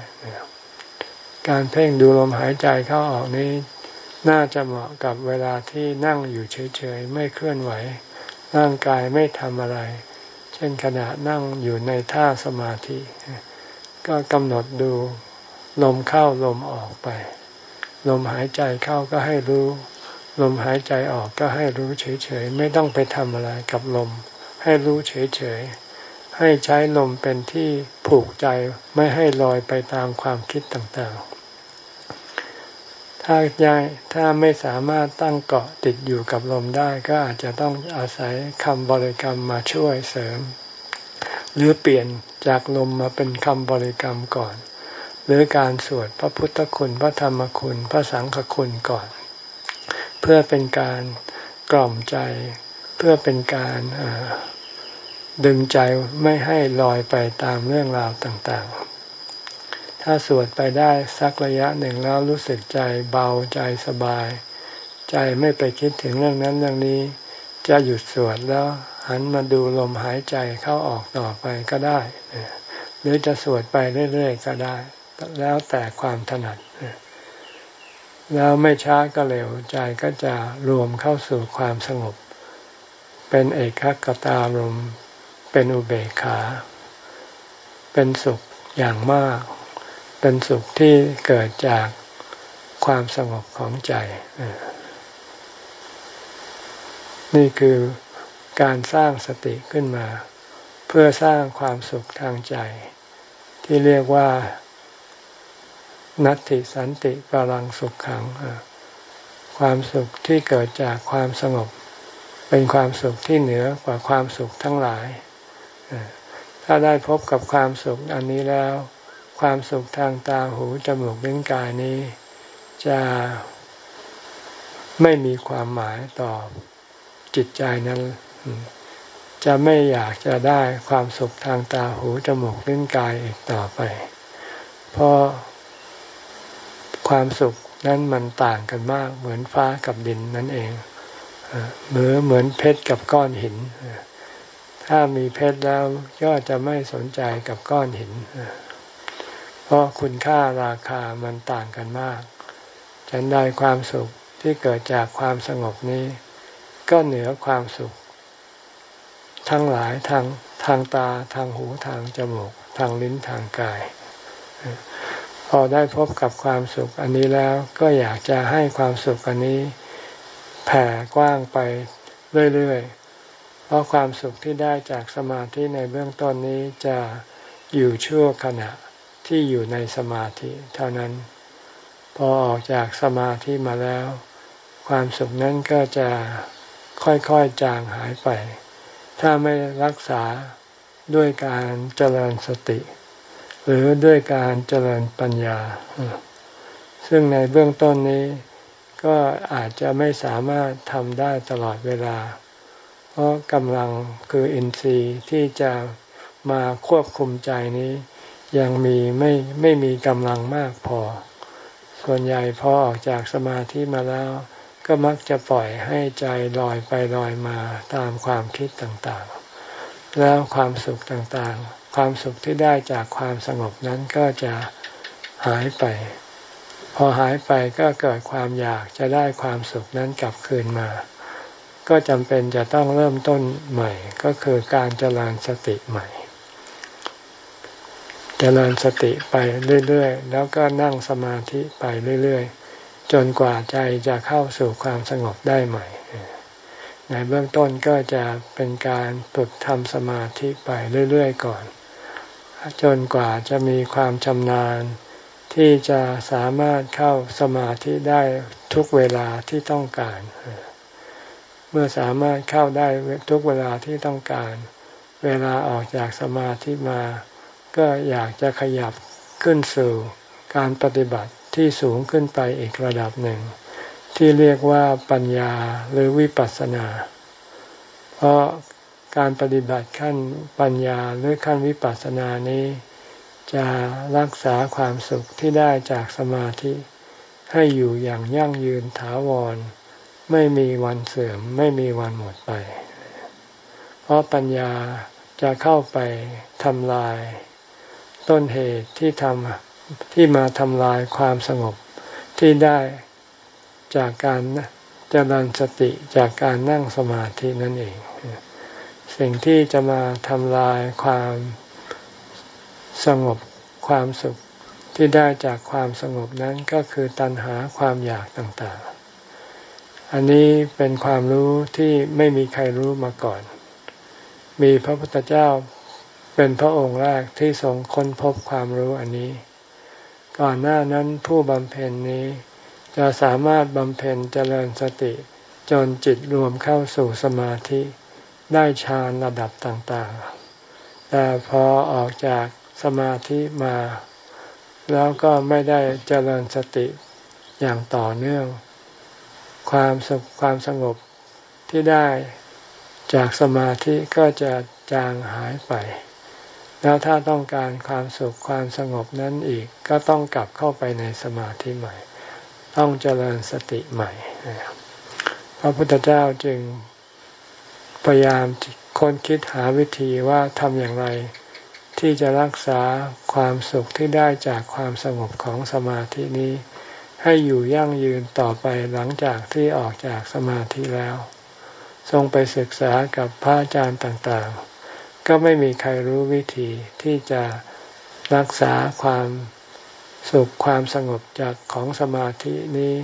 การเพ่งดูลมหายใจเข้าออกนี้ น่าจะเหมาะกับเวลาที่นั่งอยู่เฉยๆ ไม่เคลื่อนไหว ร่างกายไม่ทำอะไร เช่นขณะนั่งอยู่ในท่าสมาธิ ก็กำหนดดูลมเข้าลมออกไป ลมหายใจเข้าก็ให้รู้ ลมหายใจออกก็ให้รู้เฉยๆ ไม่ต้องไปทำอะไรกับลม ให้รู้เฉยๆ ให้ใช้ลมเป็นที่ผูกใจไม่ให้ลอยไปตามความคิดต่างๆ ถ้ายายถ้าไม่สามารถตั้งเกาะติดอยู่กับลมได้ก็อาจจะต้องอาศัยคำบริกรรมมาช่วยเสริม หรือเปลี่ยนจากลมมาเป็นคำบริกรรมก่อน หรือการสวดพระพุทธคุณพระธรรมคุณ พระสังฆคุณก่อน เพื่อเป็นการกล่อมใจ เพื่อเป็นการดึงใจไม่ให้ลอยไปตามเรื่องราวต่างๆถ้าถ้าสวดไปได้สักระยะหนึ่งแล้วรู้สึกใจเบาใจสบาย ใจไม่ไปคิดถึงเรื่องนั้นเรื่องนี้ จะหยุดสวดแล้วหันมาดูลมหายใจเข้าออกต่อไปก็ได้ หรือจะสวดไปเรื่อยๆก็ได้ แล้วแต่ความถนัด แล้วไม่ช้าก็เร็วใจก็จะรวมเข้าสู่ความสงบ เป็นเอกคตารม เป็นอุเบกขา เป็นสุขอย่างมาก เป็นสุขที่เกิดจากความสงบของใจ นี่คือการสร้างสติขึ้นมา เพื่อสร้างความสุขทางใจ ที่เรียกว่า นัตติสันติปรังสุขขัง ความสุขที่เกิดจากความสงบ เป็นความสุขที่เหนือกว่าความสุขทั้งหลาย ถ้าได้พบกับความสุขอันนี้แล้ว ความสุขทางตาหูจมูกลิ้นกายนี้ จะไม่มีความหมายต่อจิตใจนั้น จะไม่อยากจะได้ความสุขทางตาหูจมูกลิ้นกายอีกต่อไป เพราะความสุขนั้นมันต่างกันมากเหมือนฟ้ากับดินนั่นเอง หมือเหมือนเพชรกับก้อนหิน ถ้ามีเพชรแล้วก็จะไม่สนใจกับก้อนหิน เพราะคุณค่าราคามันต่างกันมากฉันได้ความสุขที่เกิดจากความสงบนี้ ก็เหนือความสุข ทั้งหลายทางทางตาทางหูทางจมูก ทางลิ้นทางกาย พอได้พบกับความสุขอันนี้แล้วก็อยากจะให้ความสุขอันนี้ แผ่กว้างไปเรื่อยๆ เพราะความสุขที่ได้จากสมาธิในเบื้องต้นนี้จะอยู่ชั่วขณะที่อยู่ในสมาธิเท่านั้น พอออกจากสมาธิมาแล้ว ความสุขนั้นก็จะค่อยๆจางหายไป ถ้าไม่รักษาด้วยการเจริญสติ หรือด้วยการเจริญปัญญา ซึ่งในเบื้องต้นนี้ ก็อาจจะไม่สามารถทำได้ตลอดเวลา เพราะกำลังคืออินทรีย์ที่จะมาควบคุมใจนี้ ยังมีไม่ไม่มีกำลังมากพอ ส่วนใหญ่พอออกจากสมาธิมาแล้ว ก็มักจะปล่อยให้ใจลอยไปลอยมาตามความคิดต่างๆ แล้วความสุขต่างๆ ความสุขที่ได้จากความสงบนั้นก็จะหายไป พอหายไปก็เกิดความอยากจะได้ความสุขนั้นกลับคืนมา ก็จำเป็นจะต้องเริ่มต้นใหม่ ก็คือการเจริญสติใหม่ เจริญสติไปเรื่อยๆ แล้วก็นั่งสมาธิไปเรื่อยๆ จนกว่าใจจะเข้าสู่ความสงบได้ใหม่ ในเบื้องต้นก็จะเป็นการฝึกทำสมาธิไปเรื่อยๆ ก่อน จนกว่าจะมีความชำนาญ ที่จะสามารถเข้าสมาธิได้ทุกเวลาที่ต้องการ เมื่อสามารถเข้าได้ทุกเวลาที่ต้องการ เวลาออกจากสมาธิมา ก็อยากจะขยับขึ้นสู่การปฏิบัติที่สูงขึ้นไปอีกระดับหนึ่ง ที่เรียกว่าปัญญาหรือวิปัสสนา เพราะการปฏิบัติขั้นปัญญาหรือขั้นวิปัสสนานี้ จะรักษาความสุขที่ได้จากสมาธิ ให้อยู่อย่างยั่งยืนถาวร ไม่มีวันเสื่อมไม่มีวันหมดไป เพราะปัญญาจะเข้าไปทำลาย ต้นเหตุที่ทำที่มาทำลายความสงบที่ได้จากการเจริญสติจากการนั่งสมาธินั่นเอง สิ่งที่จะมาทำลายความ สงบความสุขที่ได้จากความสงบนั้นก็คือตัณหาความอยากต่างๆ อันนี้เป็นความรู้ที่ไม่มีใครรู้มาก่อน มีพระพุทธเจ้าเป็นพระองค์แรกที่ทรงค้นพบความรู้อันนี้ ก่อนหน้านั้นผู้บำเพ็ญนี้จะสามารถบำเพ็ญเจริญสติจนจิตรวมเข้าสู่สมาธิได้ฌานระดับต่างๆ แต่พอออกจาก สมาธิมา แล้วก็ไม่ได้เจริญสติอย่างต่อเนื่อง ความสุขความสงบที่ได้จากสมาธิก็จะจางหายไป แล้วถ้าต้องการความสุขความสงบนั้นอีกก็ต้องกลับเข้าไปในสมาธิใหม่ ต้องเจริญสติใหม่พระพุทธเจ้าจึงพยายามค้นคิดหาวิธีว่าทำอย่างไร ที่จะรักษาความสุขที่ได้จากความสงบของสมาธินี้ ให้อยู่ยั่งยืนต่อไปหลังจากที่ออกจากสมาธิแล้ว ทรงไปศึกษากับพระอาจารย์ต่างๆ ก็ไม่มีใครรู้วิธีที่จะรักษาความสุขความสงบจากของสมาธินี้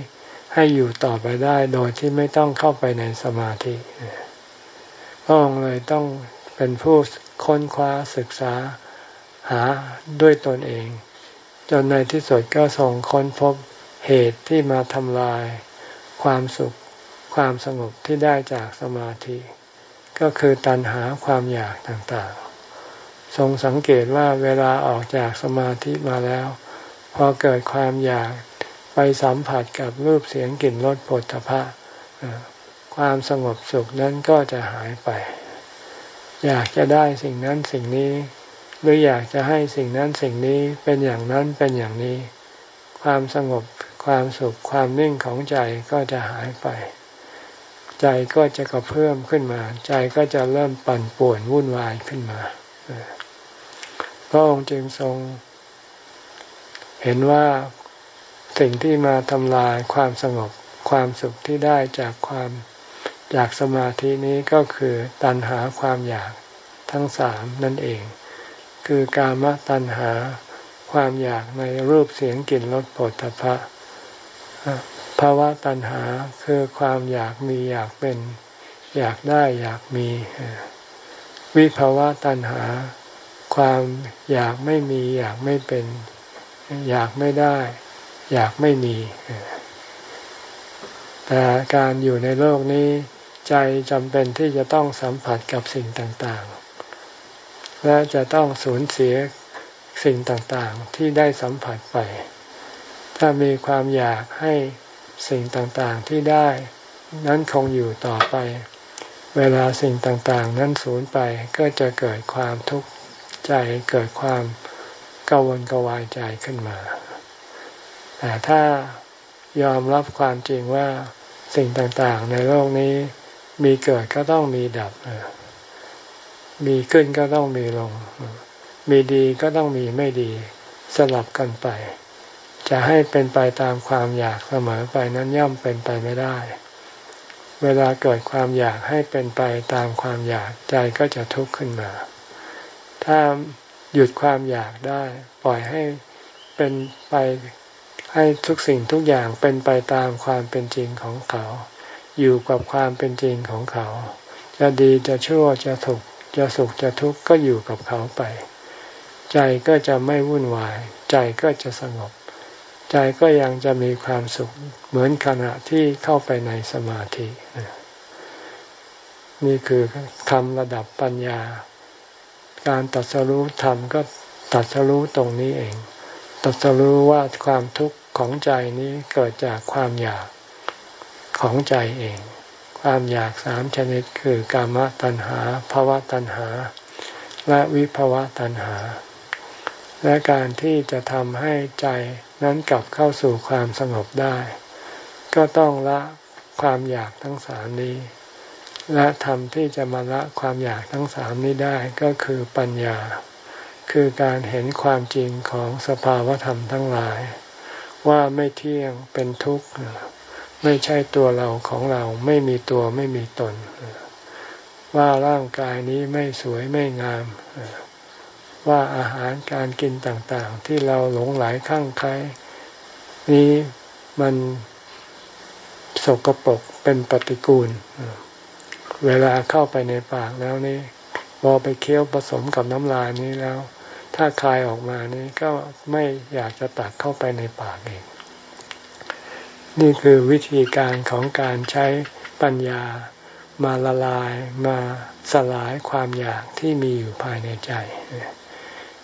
ให้อยู่ต่อไปได้โดยที่ไม่ต้องเข้าไปในสมาธิพระองค์เลยต้องเป็นผู้ค้นคว้าศึกษา หาด้วยตนเอง จนในที่สุดก็ส่งค้นพบเหตุที่มาทำลาย ความสุขความสงบที่ได้จากสมาธิ ก็คือตัณหาความอยากต่างๆ ทรงสังเกตว่าเวลาออกจากสมาธิมาแล้ว พอเกิดความอยากไปสัมผัสกับรูปเสียงกลิ่นรสผลทพะความสงบสุขนั้นก็จะหายไป อยากจะได้สิ่งนั้นสิ่งนี้ หรืออยากจะให้สิ่งนั้นสิ่งนี้เป็นอย่างนั้นเป็นอย่างนี้ ความสงบความสุขความนิ่งของใจก็จะหายไป ใจก็จะกระเพื่อมขึ้นมา ใจก็จะเริ่มปั่นป่วนวุ่นวายขึ้นมาพระองค์จึงทรง เห็นว่าสิ่งที่มาทำลายความสงบความสุขที่ได้จากความจากสมาธินี้ก็คือตัณหาความอยากทั้งสามนั่นเอง คือกามตัณหา ความอยากในรูปเสียงกลิ่นรสผลพะภาวะตัณหาคือความอยากมีอยากเป็น อยากได้อยากมี วิภาวะตัณหา ความอยากไม่มีอยากไม่เป็น อยากไม่ได้ อยากไม่มี แต่การอยู่ในโลกนี้ ใจจำเป็นที่จะต้องสัมผัสกับสิ่งต่าง และจะต้องสูญเสียสิ่งต่างๆ ที่ได้สัมผัสไป ถ้ามีความอยากให้สิ่งต่างๆที่ได้ นั้นคงอยู่ต่อไป เวลาสิ่งต่างๆ นั้นสูญไปก็จะเกิดความทุกข์ใจเกิดความกังวลกวายใจขึ้นมา แต่ถ้ายอมรับความจริงว่าสิ่งต่างๆ ในโลกนี้มีเกิดก็ต้องมีดับ มีขึ้นก็ต้องมีลง มีดีก็ต้องมีไม่ดี สลับกันไป จะให้เป็นไปตามความอยากเสมอไปนั้นย่อมเป็นไปไม่ได้ เวลาเกิดความอยากให้เป็นไปตามความอยากใจก็จะทุกข์ขึ้นมา ถ้าหยุดความอยากได้ ปล่อยให้เป็นไปให้ทุกสิ่งทุกอย่างเป็นไปตามความเป็นจริงของเขา อยู่กับความเป็นจริงของเขา จะดีจะชั่วจะถูก จะสุขจะทุกข์ก็อยู่กับเขาไป ใจก็จะไม่วุ่นวาย ใจก็จะสงบ ใจก็ยังจะมีความสุขเหมือนขณะที่เข้าไปในสมาธิ นี่คือคำระดับปัญญา การตัดสรู้ธรรมก็ตัดสรู้ตรงนี้เอง ตัดสรู้ว่าความทุกข์ของใจนี้เกิดจากความอยากของใจเอง ความอยากสามชนิดคือกามตัณหาภาวะตัณหา และวิภาวะตัณหา และการที่จะทำให้ใจนั้นกลับเข้าสู่ความสงบได้ ก็ต้องละความอยากทั้งสามนี้ และทำที่จะมาละความอยากทั้งสามนี้ได้ก็คือปัญญา คือการเห็นความจริงของสภาวธรรมทั้งหลาย ว่าไม่เที่ยงเป็นทุกข์ ไม่ใช่ตัวเราของเราไม่มีตัวไม่มีตน ว่าร่างกายนี้ไม่สวยไม่งาม ว่าอาหารการกินต่างๆ ที่เราหลงไหลข้างใครนี้มันสกปรกเป็นปฏิกูล เวลาเข้าไปในปากแล้วนี่พอไปเคี้ยวผสมกับน้ำลายนี้แล้ว ถ้าคายออกมานี้ก็ไม่อยากจะตักเข้าไปในปากเอง นี่คือวิธีการของการใช้ปัญญามาละลายมาสลายความอยากที่มีอยู่ภายในใจ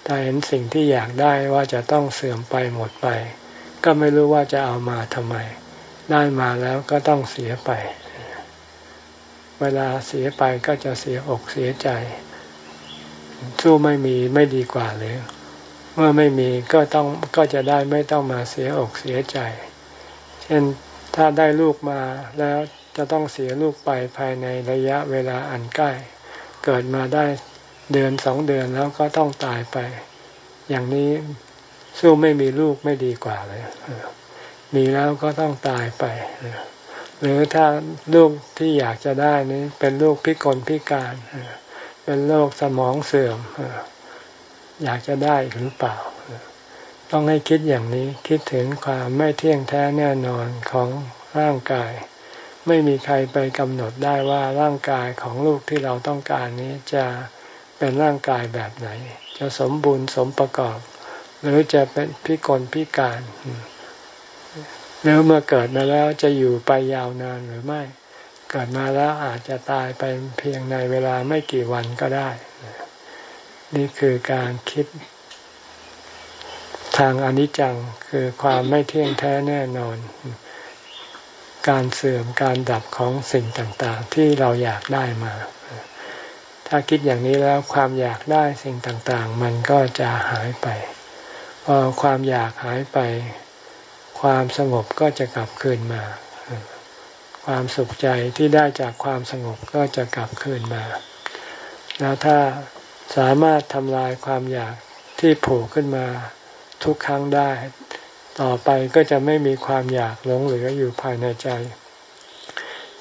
ถ้าเห็นสิ่งที่อยากได้ว่าจะต้องเสื่อมไปหมดไป ก็ไม่รู้ว่าจะเอามาทำไม ได้มาแล้วก็ต้องเสียไป เวลาเสียไปก็จะเสียอกเสียใจ สู้ไม่มีไม่ดีกว่าหรือ เมื่อไม่มีก็ต้องก็จะได้ไม่ต้องมาเสียอกเสียใจ ช่นถ้าได้ลูกมาแล้วจะต้องเสียลูกไปภายในระยะเวลาอันใกล้ เกิดมาได้เดือนสองเดือนแล้วก็ต้องตายไป อย่างนี้สู้ไม่มีลูกไม่ดีกว่าเลยมีแล้วก็ต้องตายไป หรือถ้าลูกที่อยากจะได้นี้เป็นลูกพิกลพิการ เป็นโรคสมองเสื่อมอยากจะได้หรือเปล่า ต้องให้คิดอย่างนี้คิดถึงความไม่เที่ยงแท้แน่นอนของร่างกาย ไม่มีใครไปกำหนดได้ว่าร่างกายของลูกที่เราต้องการนี้จะเป็นร่างกายแบบไหน จะสมบูรณ์สมประกอบ หรือจะเป็นพิกลพิการหรือเมื่อเกิดมาแล้วจะอยู่ไปยาวนานหรือไม่ เกิดมาแล้วอาจจะตายไปเพียงในเวลาไม่กี่วันก็ได้ นี่คือการคิด ทางอนิจจังคือความไม่เที่ยงแท้แน่นอน การเสื่อมการดับของสิ่งต่างๆ ที่เราอยากได้มา ถ้าคิดอย่างนี้แล้วความอยากได้สิ่งต่างๆ มันก็จะหายไป พอความอยากหายไป ความสงบก็จะกลับคืนมา ความสุขใจที่ได้จากความสงบก็จะกลับคืนมา แล้วถ้าสามารถทำลายความอยากที่โผล่ขึ้นมา ทุกครั้งได้ ต่อไปก็จะไม่มีความอยากหลงเหลืออยู่ภายในใจ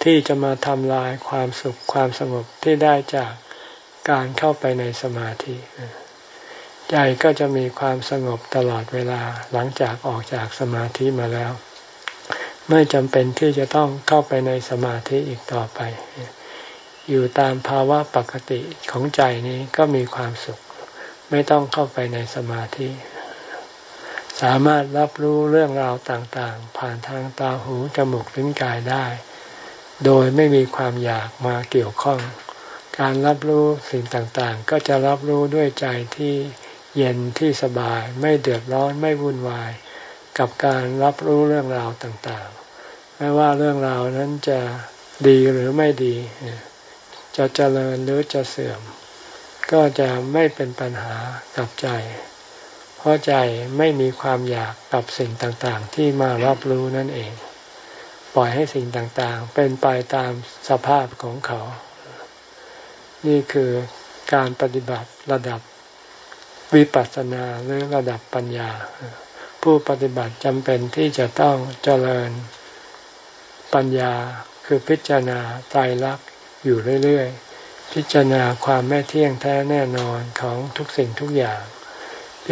ที่จะมาทำลายความสุขความสงบที่ได้จากการเข้าไปในสมาธิ ใจก็จะมีความสงบตลอดเวลาหลังจากออกจากสมาธิมาแล้ว ไม่จำเป็นที่จะต้องเข้าไปในสมาธิอีกต่อไป อยู่ตามภาวะปกติของใจนี้ก็มีความสุข ไม่ต้องเข้าไปในสมาธิ สามารถรับรู้เรื่องราวต่างๆ ผ่านทางตาหูจมูกลิ้นกายได้ โดยไม่มีความอยากมาเกี่ยวข้อง การรับรู้สิ่งต่างๆ ก็จะรับรู้ด้วยใจที่เย็นที่สบายไม่เดือดร้อนไม่วุ่นวาย กับการรับรู้เรื่องราวต่างๆ ไม่ว่าเรื่องราวนั้นจะดีหรือไม่ดี จะเจริญหรือจะเสื่อม ก็จะไม่เป็นปัญหากับใจ เพราะใจไม่มีความอยากกับสิ่งต่างๆ ที่มารับรู้นั่นเอง ปล่อยให้สิ่งต่างๆ เป็นไปตามสภาพของเขา นี่คือการปฏิบัติระดับวิปัสสนาหรือระดับปัญญา ผู้ปฏิบัติจำเป็นที่จะต้องเจริญปัญญาคือพิจารณาตายรักอยู่เรื่อยๆ พิจารณาความไม่เที่ยงแท้แน่นอนของทุกสิ่งทุกอย่าง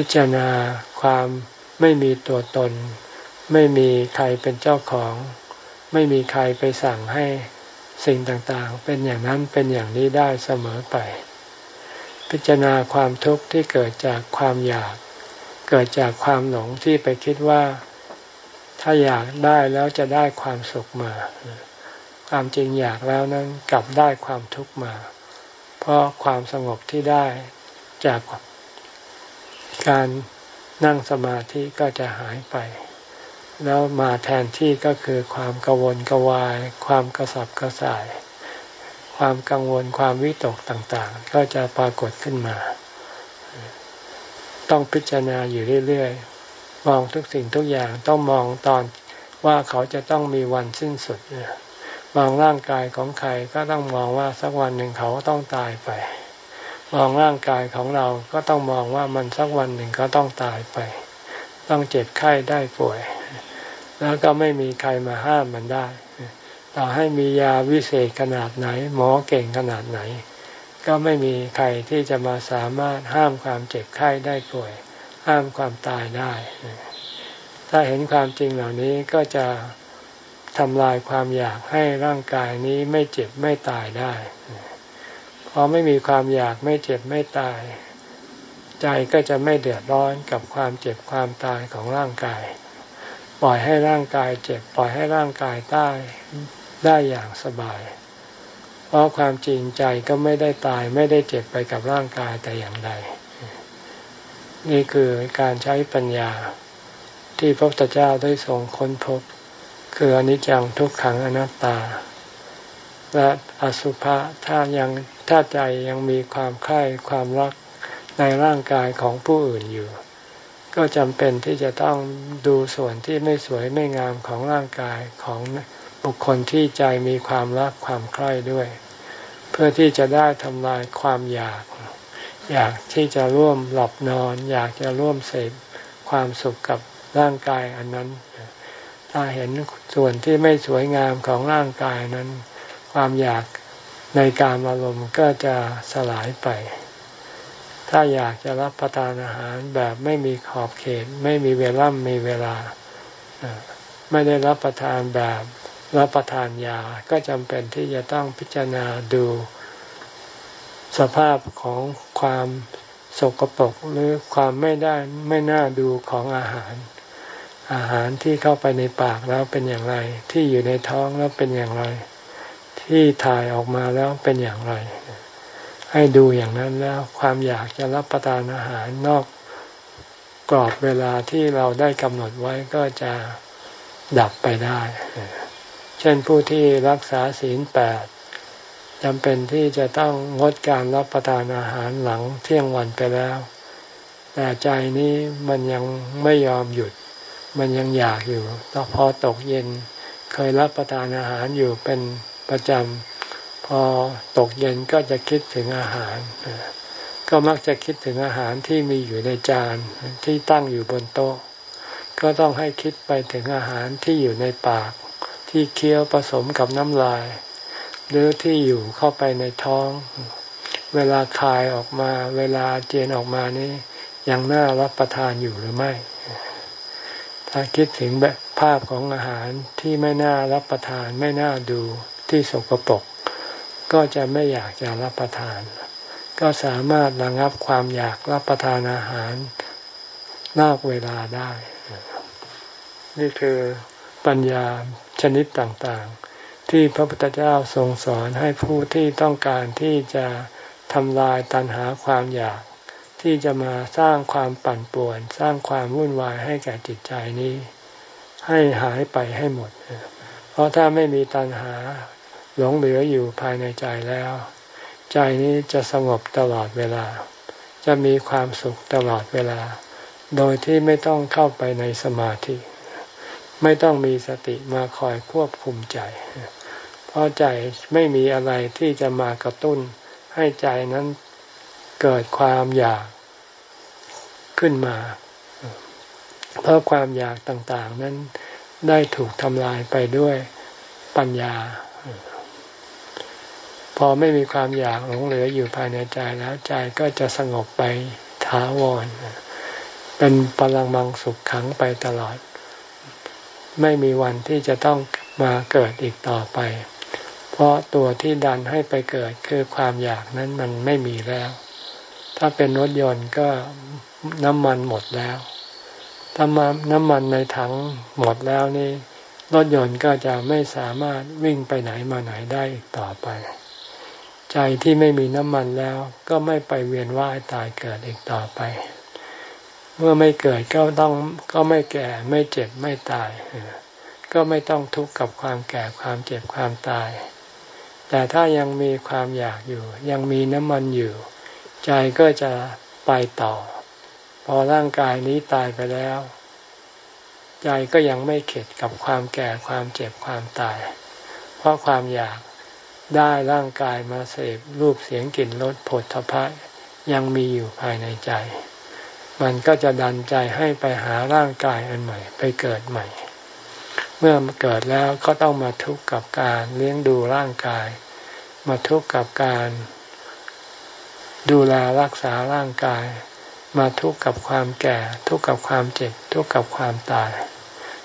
พิจารณาความไม่มีตัวตน ไม่มีใครเป็นเจ้าของ ไม่มีใครไปสั่งให้สิ่งต่างๆ เป็นอย่างนั้นเป็นอย่างนี้ได้เสมอไป พิจารณาความทุกข์ที่เกิดจากความอยาก เกิดจากความหลงที่ไปคิดว่า ถ้าอยากได้แล้วจะได้ความสุขมา ความจริงอยากแล้วนั้นกลับได้ความทุกข์มา เพราะความสงบที่ได้จาก การนั่งสมาธิก็จะหายไป แล้วมาแทนที่ก็คือความกังวลกวาย ความกระสับกระส่าย ความกังวลความวิตกต่างๆ ก็จะปรากฏขึ้นมา ต้องพิจารณาอยู่เรื่อยๆ มองทุกสิ่งทุกอย่างต้องมองตอนว่าเขาจะต้องมีวันสิ้นสุดมองร่างกายของใครก็ต้องมองว่าสักวันหนึ่งเขาต้องตายไป มองร่างกายของเราก็ต้องมองว่ามันสักวันหนึ่งก็ต้องตายไป ต้องเจ็บไข้ได้ป่วย แล้วก็ไม่มีใครมาห้ามมันได้ ต่อให้มียาวิเศษขนาดไหน หมอเก่งขนาดไหน ก็ไม่มีใครที่จะมาสามารถห้ามความเจ็บไข้ได้ป่วย ห้ามความตายได้ ถ้าเห็นความจริงเหล่านี้ก็จะทำลายความอยากให้ร่างกายนี้ไม่เจ็บไม่ตายได้ อไม่มีความอยากไม่เจ็บไม่ตาย ใจก็จะไม่เดือดร้อนกับความเจ็บความตายของร่างกาย ปล่อยให้ร่างกายเจ็บปล่อยให้ร่างกายตายได้อย่างสบาย เพราะความจริงใจก็ไม่ได้ตายไม่ได้เจ็บไปกับร่างกายแต่อย่างใด นี่คือการใช้ปัญญาที่พระพุทธเจ้าได้ทรงค้นพบ คืออนิจจังทุกขังอนัตตา และอสุภะถ้ายัง ถ้าใจยังมีความใคร่ความรักในร่างกายของผู้อื่นอยู่ ก็จำเป็นที่จะต้องดูส่วนที่ไม่สวยไม่งามของร่างกายของบุคคลที่ใจมีความรักความใคร่ด้วย เพื่อที่จะได้ทำลายความอยาก อยากที่จะร่วมหลับนอน อยากจะร่วมเสพความสุขกับร่างกายอันนั้น ถ้าเห็นส่วนที่ไม่สวยงามของร่างกายนั้น ความอยาก ในการอารมณ์ก็จะสลายไป ถ้าอยากจะรับประทานอาหารแบบไม่มีขอบเขต ไม่มีเวลามีเวลา ไม่ได้รับประทานแบบรับประทานยา ก็จำเป็นที่จะต้องพิจารณาดู สภาพของความสกปรกหรือความไม่ได้ไม่น่าดูของอาหาร อาหารที่เข้าไปในปากแล้วเป็นอย่างไร ที่อยู่ในท้องแล้วเป็นอย่างไร ที่ถ่ายออกมาแล้วเป็นอย่างไร ให้ดูอย่างนั้นแล้วความอยากจะรับประทานอาหารนอกกรอบเวลาที่เราได้กำหนดไว้ก็จะดับไปได้ เช่นผู้ที่รักษาศีลแปดจำเป็นที่จะต้องงดการรับประทานอาหารหลังเที่ยงวันไปแล้ว แต่ใจนี้มันยังไม่ยอมหยุด มันยังอยากอยู่ต่อพอตกเย็นเคยรับประทานอาหารอยู่เป็น ประจำพอตกเย็นก็จะคิดถึงอาหาร ก็มักจะคิดถึงอาหารที่มีอยู่ในจานที่ตั้งอยู่บนโต๊ะ ก็ต้องให้คิดไปถึงอาหารที่อยู่ในปาก ที่เคี้ยวผสมกับน้ำลาย หรือที่อยู่เข้าไปในท้อง เวลาคายออกมา เวลาเจนออกมานี่ยังน่ารับประทานอยู่หรือไม่ ถ้าคิดถึงแบบภาพของอาหารที่ไม่น่ารับประทานไม่น่าดู ที่สกปรกก็จะไม่อยากจะรับประทาน ก็สามารถระงับความอยากรับประทานอาหารนอกเวลาได้ นี่คือปัญญาชนิดต่างๆ ที่พระพุทธเจ้าทรงสอนให้ผู้ที่ต้องการที่จะทำลายตัณหาความอยาก ที่จะมาสร้างความปั่นป่วน สร้างความวุ่นวายให้แก่จิตใจนี้ ให้หายไปให้หมด เพราะถ้าไม่มีตัณหา หลงเหลืออยู่ภายในใจแล้ว ใจนี้จะสงบตลอดเวลา จะมีความสุขตลอดเวลา โดยที่ไม่ต้องเข้าไปในสมาธิ ไม่ต้องมีสติมาคอยควบคุมใจ เพราะใจไม่มีอะไรที่จะมากระตุ้น ให้ใจนั้นเกิดความอยากขึ้นมา เพราะความอยากต่างๆ นั้นได้ถูกทำลายไปด้วยปัญญา พอไม่มีความอยากหลงเหลืออยู่ภายในใจแล้วใจก็จะสงบไปถาวร เป็นพลังมังสุขขังไปตลอด ไม่มีวันที่จะต้องมาเกิดอีกต่อไป เพราะตัวที่ดันให้ไปเกิดคือความอยากนั้นมันไม่มีแล้ว ถ้าเป็นรถยนต์ก็น้ำมันหมดแล้ว ถ้ามาน้ำมันในถังหมดแล้วนี่รถยนต์ก็จะไม่สามารถวิ่งไปไหนมาไหนได้อีกต่อไป ใจที่ไม่มีน้ำมันแล้วก็ไม่ไปเวียนว่ายตายเกิดอีกต่อไป เมื่อไม่เกิดก็ต้องก็ไม่แก่ไม่เจ็บไม่ตาย ก็ไม่ต้องทุกข์กับความแก่ความเจ็บความตาย แต่ถ้ายังมีความอยากอยู่ ยังมีน้ำมันอยู่ ใจก็จะไปต่อ พอร่างกายนี้ตายไปแล้ว ใจก็ยังไม่เข็ดกับความแก่ความเจ็บความตาย เพราะความอยาก ได้ร่างกายมาเสพรูปเสียงกลิ่นรสผลทพะยังมีอยู่ภายในใจ มันก็จะดันใจให้ไปหาร่างกายอันใหม่ ไปเกิดใหม่ เมื่อเกิดแล้วก็ต้องมาทุกข์กับการเลี้ยงดูร่างกาย มาทุกข์กับการดูแลรักษาร่างกาย มาทุกข์กับความแก่ ทุกข์กับความเจ็บ ทุกข์กับความตาย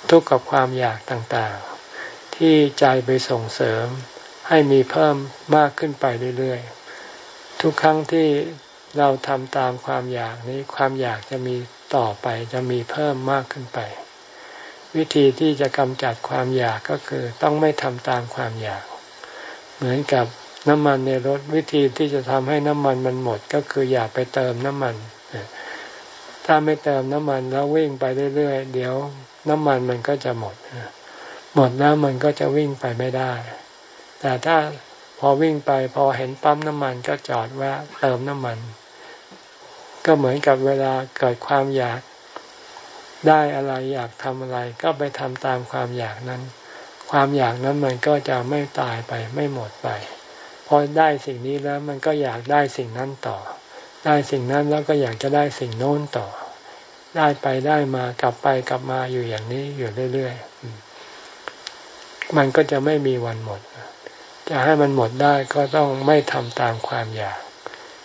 ทุกข์กับความอยากต่างๆ ที่ใจไปส่งเสริม ให้มีเพิ่มมากขึ้นไปเรื่อยๆ ทุกครั้งที่เราทำตามความอยากนี้ความอยากจะมีต่อไปจะมีเพิ่มมากขึ้นไป วิธีที่จะกำจัดความอยากก็คือต้องไม่ทำตามความอยาก เหมือนกับน้ำมันในรถวิธีที่จะทำให้น้ำมันมันหมดก็คืออย่าไปเติมน้ำมัน ถ้าไม่เติมน้ำมันแล้ววิ่งไปเรื่อยๆ เดี๋ยวน้ำมันมันก็จะหมด หมดแล้วมันก็จะวิ่งไปไม่ได้ แต่ถ้าพอวิ่งไปพอเห็นปั๊มน้ำมันก็จอดแวะเติมน้ำมัน ก็เหมือนกับเวลาเกิดความอยากได้อะไรอยากทำอะไร ก็ไปทำตามความอยากนั้น ความอยากนั้นมันก็จะไม่ตายไปไม่หมดไป พอได้สิ่งนี้แล้วมันก็อยากได้สิ่งนั้นต่อ ได้สิ่งนั้นแล้วก็อยากจะได้สิ่งโน้นต่อ ได้ไปได้มากลับไปกลับมาอยู่อย่างนี้อยู่เรื่อยๆมันก็จะไม่มีวันหมด จะให้มันหมดได้ก็ต้องไม่ทำตามความอยาก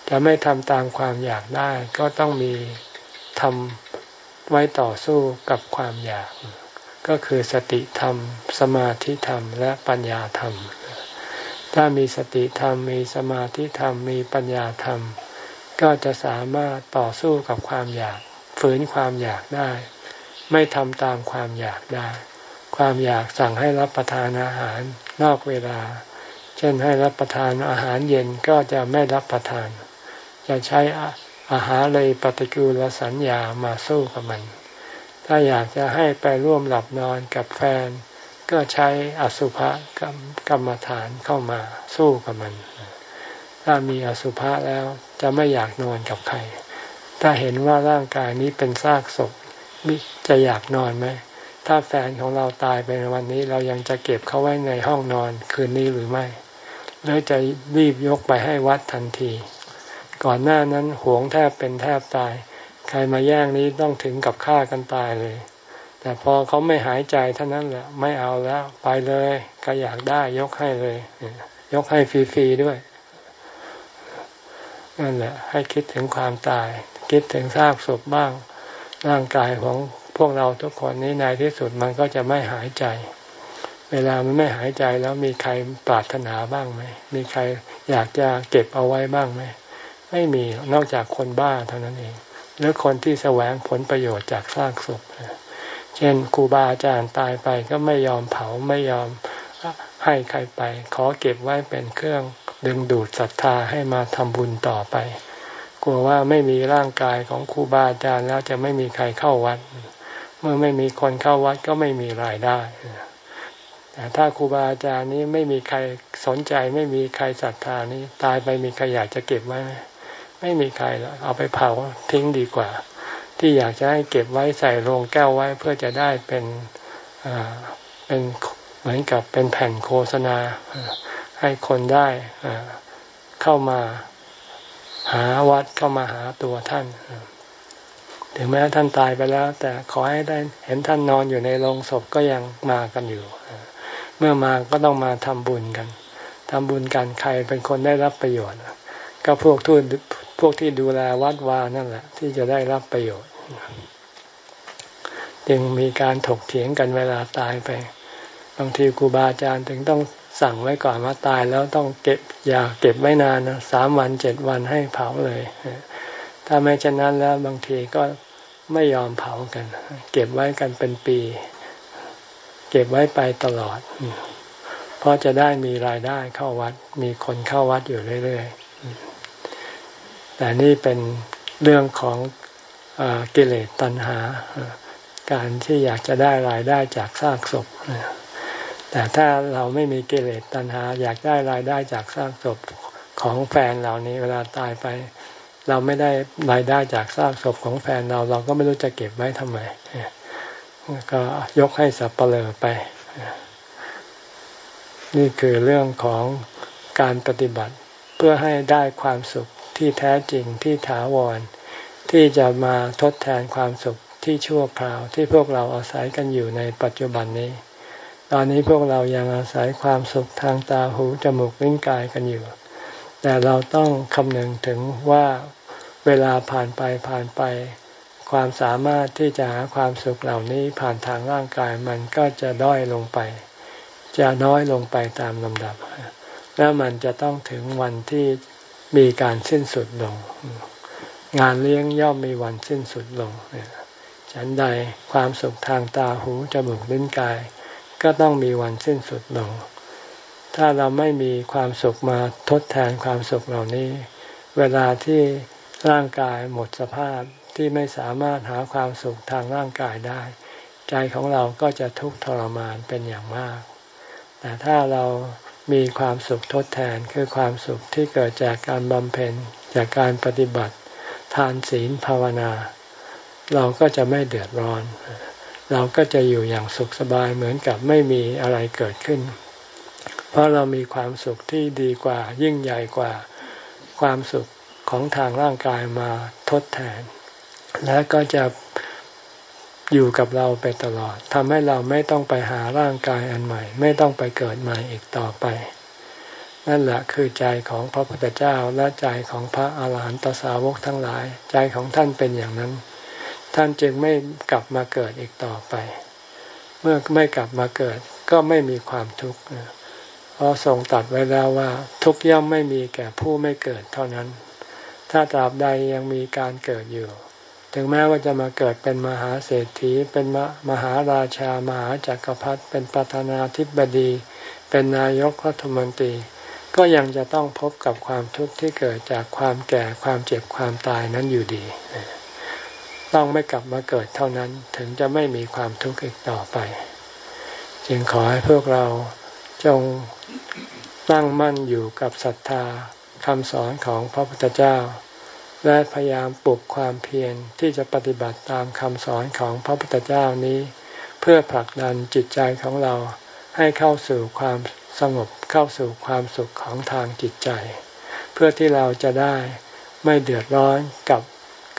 จะไม่ทำตามความอยากได้ ก็ต้องมีทำไว้ต่อสู้กับความอยาก ก็คือสติธรรม สมาธิธรรม และปัญญาธรรม ถ้ามีสติธรรม มีสมาธิธรรม มีปัญญาธรรม ก็จะสามารถต่อสู้กับความอยาก ฝืนความอยากได้ ไม่ทำตามความอยากได้ ความอยากสั่งให้รับประทานอาหารนอกเวลา เช่นให้รับประทานอาหารเย็นก็จะไม่รับประทาน จะใช้อาหารเลยปฏิกูลสัญญามาสู้กับมัน ถ้าอยากจะให้ไปร่วมหลับนอนกับแฟน ก็ใช้อสุภกรรมฐานเข้ามาสู้กับมัน ถ้ามีอสุภะแล้วจะไม่อยากนอนกับใคร ถ้าเห็นว่าร่างกายนี้เป็นซากศพจะอยากนอนไหม ถ้าแฟนของเราตายไปในวันนี้เรายังจะเก็บเขาไว้ในห้องนอนคืนนี้หรือไม่ หรือจะรีบยกไปให้วัดทันที ก่อนหน้านั้นหวงแทบเป็นแทบตาย ใครมาแย่งนี้ต้องถึงกับฆ่ากันตายเลย แต่พอเขาไม่หายใจเท่านั้นแหละไม่เอาแล้วไปเลยก็อยากได้ยกให้เลย ยกให้ฟรีๆด้วยนั่นแหละ ให้คิดถึงความตาย คิดถึงซากศพบ้าง ร่างกายของพวกเราทุกคนนี้ในที่สุดมันก็จะไม่หายใจ เวลามันไม่หายใจแล้วมีใครปรารถนาบ้างไหม มีใครอยากจะเก็บเอาไว้บ้างไหม ไม่มีนอกจากคนบ้าเท่านั้นเอง หรือคนที่แสวงผลประโยชน์จากซากศพเช่นครูบาอาจารย์ตายไปก็ไม่ยอมเผาไม่ยอมให้ใครไป ขอเก็บไว้เป็นเครื่องดึงดูดศรัทธาให้มาทำบุญต่อไป กลัวว่าไม่มีร่างกายของครูบาอาจารย์แล้วจะไม่มีใครเข้าวัด เมื่อไม่มีคนเข้าวัดก็ไม่มีรายได้ ถ้าครูบาอาจารย์นี้ไม่มีใครสนใจ ไม่มีใครศรัทธานี้ ตายไปมีใครอยากจะเก็บไว้ไหมไม่มีใครหรอกเอาไปเผาทิ้งดีกว่า ที่อยากจะให้เก็บไว้ใส่โรงแก้วไว้เพื่อจะได้เป็นเป็นเหมือนกับเป็นแผ่นโฆษณา ให้คนได้เข้ามาหาวัดเข้ามาหาตัวท่านถึงแม้ท่านตายไปแล้ว แต่ขอให้ได้เห็นท่านนอนอยู่ในโรงศพก็ยังมากันอยู่ เมื่อมาก็ต้องมาทำบุญกันทำบุญกันใครเป็นคนได้รับประโยชน์ ก็พวกทูตพวกที่ดูแลวัดวานั่นแหละ ที่จะได้รับประโยชน์ จึงมีการถกเถียงกันเวลาตายไปบางทีครูบาอาจารย์ถึงต้องสั่งไว้ก่อนว่าตายแล้วต้องเก็บอย่าเก็บไว้นานนะสามวันเจ็ดวันให้เผาเลย ถ้าไม่เช่นนั้นแล้วบางทีก็ไม่ยอมเผากัน เก็บไว้กันเป็นปี เก็บไว้ไปตลอด เพราะจะได้มีรายได้เข้าวัด มีคนเข้าวัดอยู่เรื่อยๆ แต่นี่เป็นเรื่องของกิเลสตัณหา การที่อยากจะได้รายได้จากซากศพ แต่ถ้าเราไม่มีกิเลสตัณหา อยากได้รายได้จากซากศพของแฟนเรานี้เวลาตายไป เราไม่ได้รายได้จากซากศพของแฟนเรา เราก็ไม่รู้จะเก็บไว้ทำไม ก็ยกให้สับเปลอไป นี่คือเรื่องของการปฏิบัติเพื่อให้ได้ความสุขที่แท้จริงที่ถาวร ที่จะมาทดแทนความสุขที่ชั่วคราวที่พวกเราอาศัยกันอยู่ในปัจจุบันนี้ ตอนนี้พวกเรายังอาศัยความสุขทางตาหูจมูกลิ้นกายกันอยู่ แต่เราต้องคำนึงถึงว่าเวลาผ่านไปผ่านไป ความสามารถที่จะหาความสุขเหล่านี้ผ่านทางร่างกายมันก็จะด้อยลงไป จะน้อยลงไปตามลำดับ แล้วมันจะต้องถึงวันที่มีการสิ้นสุดลง งานเลี้ยงย่อมมีวันสิ้นสุดลงฉันใดความสุขทางตาหูจมูกลิ้นกาย ก็ต้องมีวันสิ้นสุดลง ถ้าเราไม่มีความสุขมาทดแทนความสุขเหล่านี้ เวลาที่ร่างกายหมดสภาพ ที่ไม่สามารถหาความสุขทางร่างกายได้ ใจของเราก็จะทุกข์ทรมานเป็นอย่างมาก แต่ถ้าเรามีความสุขทดแทนคือความสุขที่เกิดจากการบำเพ็ญจากการปฏิบัติ ทานศีลภาวนา เราก็จะไม่เดือดร้อน เราก็จะอยู่อย่างสุขสบายเหมือนกับไม่มีอะไรเกิดขึ้น เพราะเรามีความสุขที่ดีกว่ายิ่งใหญ่กว่าความสุขของทางร่างกายมาทดแทน และก็จะอยู่กับเราไปตลอดทำให้เราไม่ต้องไปหาร่างกายอันใหม่ ไม่ต้องไปเกิดใหม่อีกต่อไป นั่นแหละคือใจของพระพุทธเจ้าและใจของพระอาหารหันตสาวกทั้งหลาย ใจของท่านเป็นอย่างนั้น ท่านจึงไม่กลับมาเกิดอีกต่อไป เมื่อไม่กลับมาเกิดก็ไม่มีความทุกข์เพราะทรงตัดไว้แล้วว่า ทุกย่อมไม่มีแก่ผู้ไม่เกิดเท่านั้น ถ้าตราบใดยังมีการเกิดอยู่ ถึงแม้ว่าจะมาเกิดเป็นมหาเศรษฐี เป็นมมหาราชามหาจักรพรรดิเป็นประธานาธิบดี เป็นนายกรัฐมนตรี ก็ยังจะต้องพบกับความทุกข์ที่เกิดจากความแก่ความเจ็บความตายนั้นอยู่ดี ต้องไม่กลับมาเกิดเท่านั้นถึงจะไม่มีความทุกข์อีกต่อไป จึงขอให้พวกเราจงตั้งมั่นอยู่กับศรัทธาคำสอนของพระพุทธเจ้า และพยายามปลุกความเพียรที่จะปฏิบัติตามคำสอนของพระพุทธเจ้านี้ เพื่อผลักดันจิตใจของเราให้เข้าสู่ความสงบเข้าสู่ความสุขของทางจิตใจ เพื่อที่เราจะได้ไม่เดือดร้อนกับ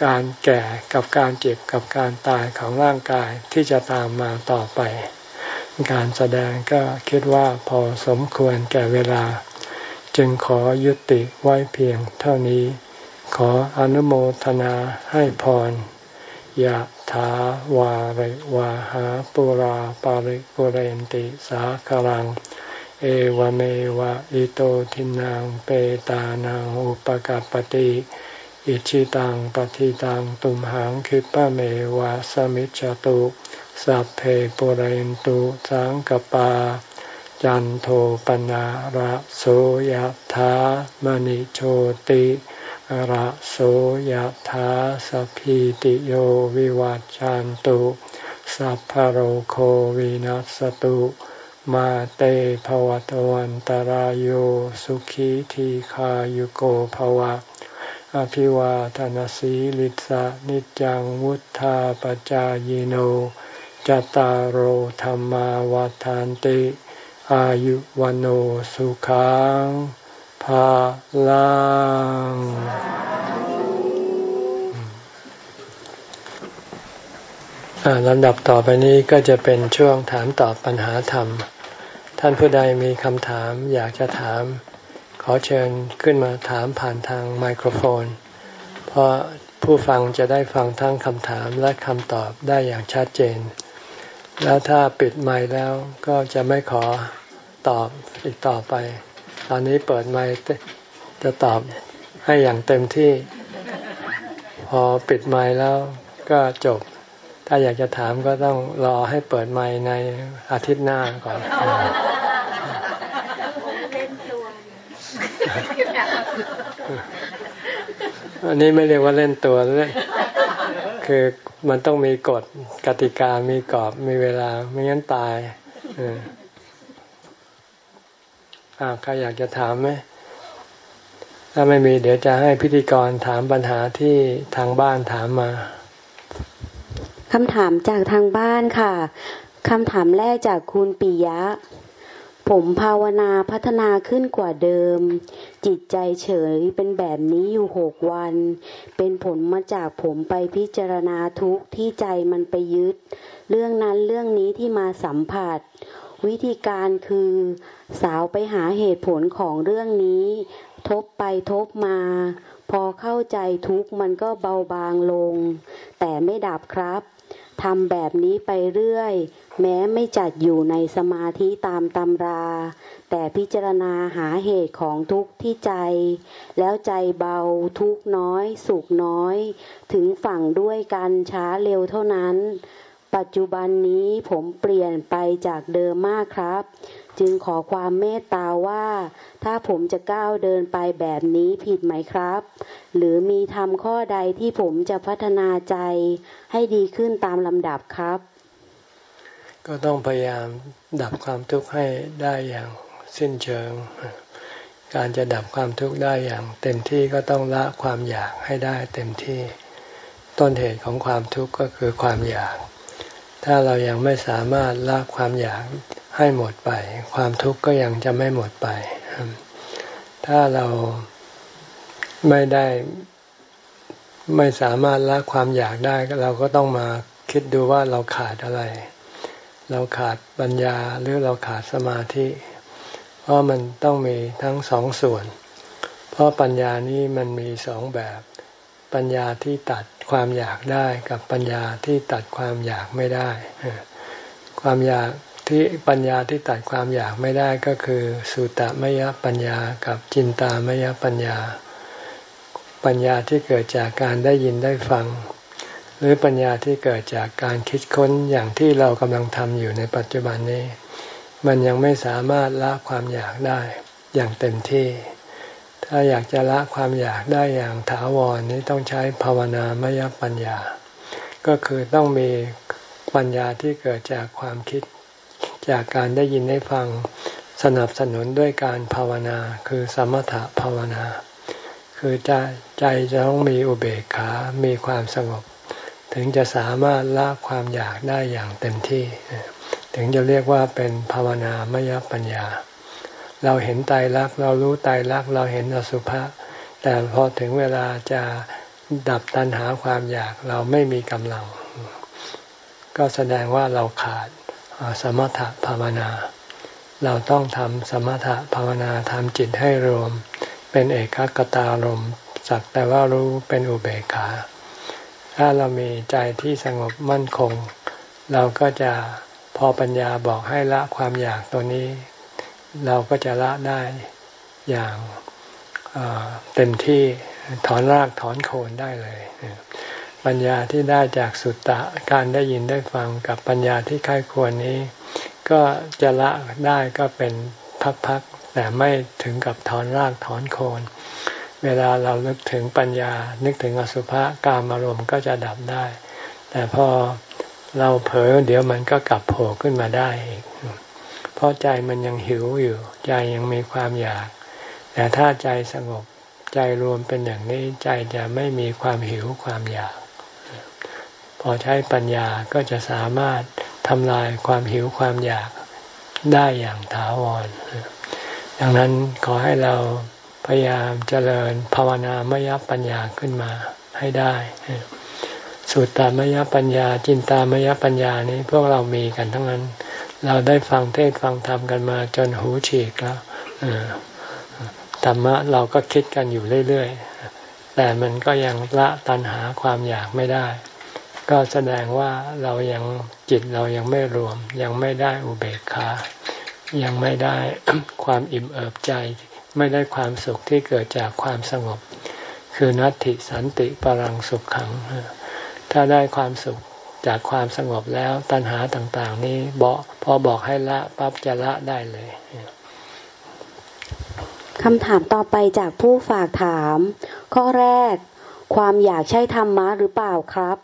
การแก่กับการเจ็บกับการตายของร่างกายที่จะตามมาต่อไป การแสดงก็คิดว่าพอสมควรแก่เวลา จึงขอยุติไว้เพียงเท่านี้ ขออนุโมทนาให้พรยะถาวาริวาหาปุราปาริปุเรนติสาคลัง เอวเมวะอิโตทินังเปตานังอุปกาปติอิชิตังปฏิตังตุมหังคิปะเมวะสมิจจตุสัพเพปุเรนตุสังกปา จันโทปนะระโสยะถามณิโชติ ระโสยธาสัพพิติโยวิวัจจันตุสัพพโรโควินัสตุมาเตภวตวันตารโยสุขีทีขายุโกภวะ อภิวาทานสีลิสะนิจังวุธาปจายโนจตารโหธรรมาวาทานติ อายุวันโอสุขัง ลังลำดับต่อไปนี้ก็จะเป็นช่วงถามตอบปัญหาธรรม ท่านผู้ใดมีคำถามอยากจะถาม ขอเชิญขึ้นมาถามผ่านทางไมโครโฟน เพราะผู้ฟังจะได้ฟังทั้งคำถามและคำตอบได้อย่างชัดเจน แล้วถ้าปิดไมค์แล้วก็จะไม่ขอตอบอีกต่อไป ตอนนี้เปิดไมค์จะตอบให้อย่างเต็มที่ พอปิดไมค์แล้วก็จบ ถ้าอยากจะถามก็ต้องรอให้เปิดไมค์ในอาทิตย์หน้าก่อนอันนี้ไม่เรียกว่าเล่นตัวเลยคือมันต้องมีกฎกติกามีกรอบมีเวลาไม่งั้นตาย อ้าใครอยากจะถามไหมถ้าไม่มีเดี๋ยวจะให้พิธีกรถามปัญหาที่ทางบ้านถามมาคำถามจากทางบ้านค่ะคำถามแรกจากคุณปิยะ ผมภาวนาพัฒนาขึ้นกว่าเดิม จิตใจเฉยเป็นแบบนี้อยู่หกวัน เป็นผลมาจากผมไปพิจารณาทุกที่ใจมันไปยึด เรื่องนั้นเรื่องนี้ที่มาสัมผัส วิธีการคือสาวไปหาเหตุผลของเรื่องนี้ ทบไปทบมา พอเข้าใจทุกมันก็เบาบางลง แต่ไม่ดับครับทำแบบนี้ไปเรื่อย แม้ไม่จัดอยู่ในสมาธิตามตำรา แต่พิจารณาหาเหตุของทุกข์ที่ใจ แล้วใจเบาทุกน้อย สุขน้อย ถึงฝั่งด้วยกันช้าเร็วเท่านั้น ปัจจุบันนี้ผมเปลี่ยนไปจากเดิมมากครับ จึงขอความเมตตาว่า ถ้าผมจะก้าวเดินไปแบบนี้ผิดไหมครับ หรือมีทำข้อใดที่ผมจะพัฒนาใจให้ดีขึ้นตามลำดับครับ ก็ต้องพยายามดับความทุกข์ให้ได้อย่างสิ้นเชิง การจะดับความทุกข์ได้อย่าง เต็มที่ก็ต้องละความอยากให้ได้เต็มที่ ต้นเหตุของความทุกข์ก็คือความอยาก ถ้าเรายังไม่สามารถละความอยากให้หมดไป ความทุกข์ก็ยังจะไม่หมดไป ถ้าเราไม่ได้ไม่สามารถละความอยากได้ เราก็ต้องมาคิดดูว่าเราขาดอะไร เราขาดปัญญาหรือเราขาดสมาธิ เพราะมันต้องมีทั้งสองส่วน เพราะปัญญานี้มันมีสองแบบ ปัญญาที่ตัดความอยากได้กับปัญญาที่ตัดความอยากไม่ได้ ความอยากที่ปัญญาที่ตัดความอยากไม่ได้ก็คือ สุตมยปัญญากับจินตามยปัญญา ปัญญาที่เกิดจากการได้ยินได้ฟัง หรือปัญญาที่เกิดจากการคิดค้นอย่างที่เรากำลังทำอยู่ในปัจจุบันนี้ มันยังไม่สามารถละความอยากได้อย่างเต็มที่ ถ้าอยากจะละความอยากได้อย่างถาวรนี้ต้องใช้ภาวนามยปัญญา ก็คือต้องมีปัญญาที่เกิดจากความคิด จากการได้ยินได้ฟังสนับสนุนด้วยการภาวนา คือสมถะภาวนา คือใจใจจะต้องมีอุเบกขา มีความสงบ ถึงจะสามารถละความอยากได้อย่างเต็มที่ ถึงจะเรียกว่าเป็นภาวนามยปัญญา เราเห็นไตรลักษณ์เรารู้ไตรลักษณ์เราเห็นอสุภะแต่พอถึงเวลาจะดับตัณหาความอยากเราไม่มีกำลัง ก็แสดงว่าเราขาดสมถภาวนา เราต้องทำสมถภาวนาทำจิตให้รวม เป็นเอกคตารมสักแต่ว่ารู้เป็นอุเบกขา ถ้าเรามีใจที่สงบมั่นคง เราก็จะพอปัญญาบอกให้ละความอยากตัวนี้ เราก็จะละได้อย่างเต็มที่ถอนรากถอนโคนได้เลย ปัญญาที่ได้จากสุตตะการได้ยินได้ฟังกับปัญญาที่ค่ายควรนี้ ก็จะละได้ก็เป็นพักๆแต่ไม่ถึงกับถอนรากถอนโคน เวลาเรานึกถึงปัญญา นึกถึงอสุภะกามารมณ์ก็จะดับได้ แต่พอเราเผลอเดี๋ยวมันก็กลับโผล่ขึ้นมาได้อีก เพราะใจมันยังหิวอยู่ ใจยังมีความอยาก แต่ถ้าใจสงบใจรวมเป็นอย่างนี้ใจจะไม่มีความหิวความอยาก พอใช้ปัญญาก็จะสามารถทำลายความหิวความอยากได้อย่างถาวร ดังนั้นขอให้เราพยายามเจริญภาวนามยปัญญาขึ้นมาให้ได้สุตตามยปัญญาจินตามยปัญญานี้พวกเรามีกันทั้งนั้น เราได้ฟังเทศฟังธรรมกันมาจนหูฉีกแล้วธรรมะเราก็คิดกันอยู่เรื่อยๆ แต่มันก็ยังละตัณหาความอยากไม่ได้ ก็แสดงว่าเรายังจิตเรายังไม่รวม ยังไม่ได้อุเบกขา ยังไม่ได้ความอิ่มเอิบใจ ไม่ได้ความสุขที่เกิดจากความสงบ คือนัตติสันติปรังสุขขัง ถ้าได้ความสุข จากความสงบแล้วตัณหาต่างๆ นี้บอกพอบอกให้ละปั๊บจะละได้เลยคำถามต่อไปจากผู้ฝากถาม ข้อแรก ความอยากใช่ธรรมะหรือเปล่าครับ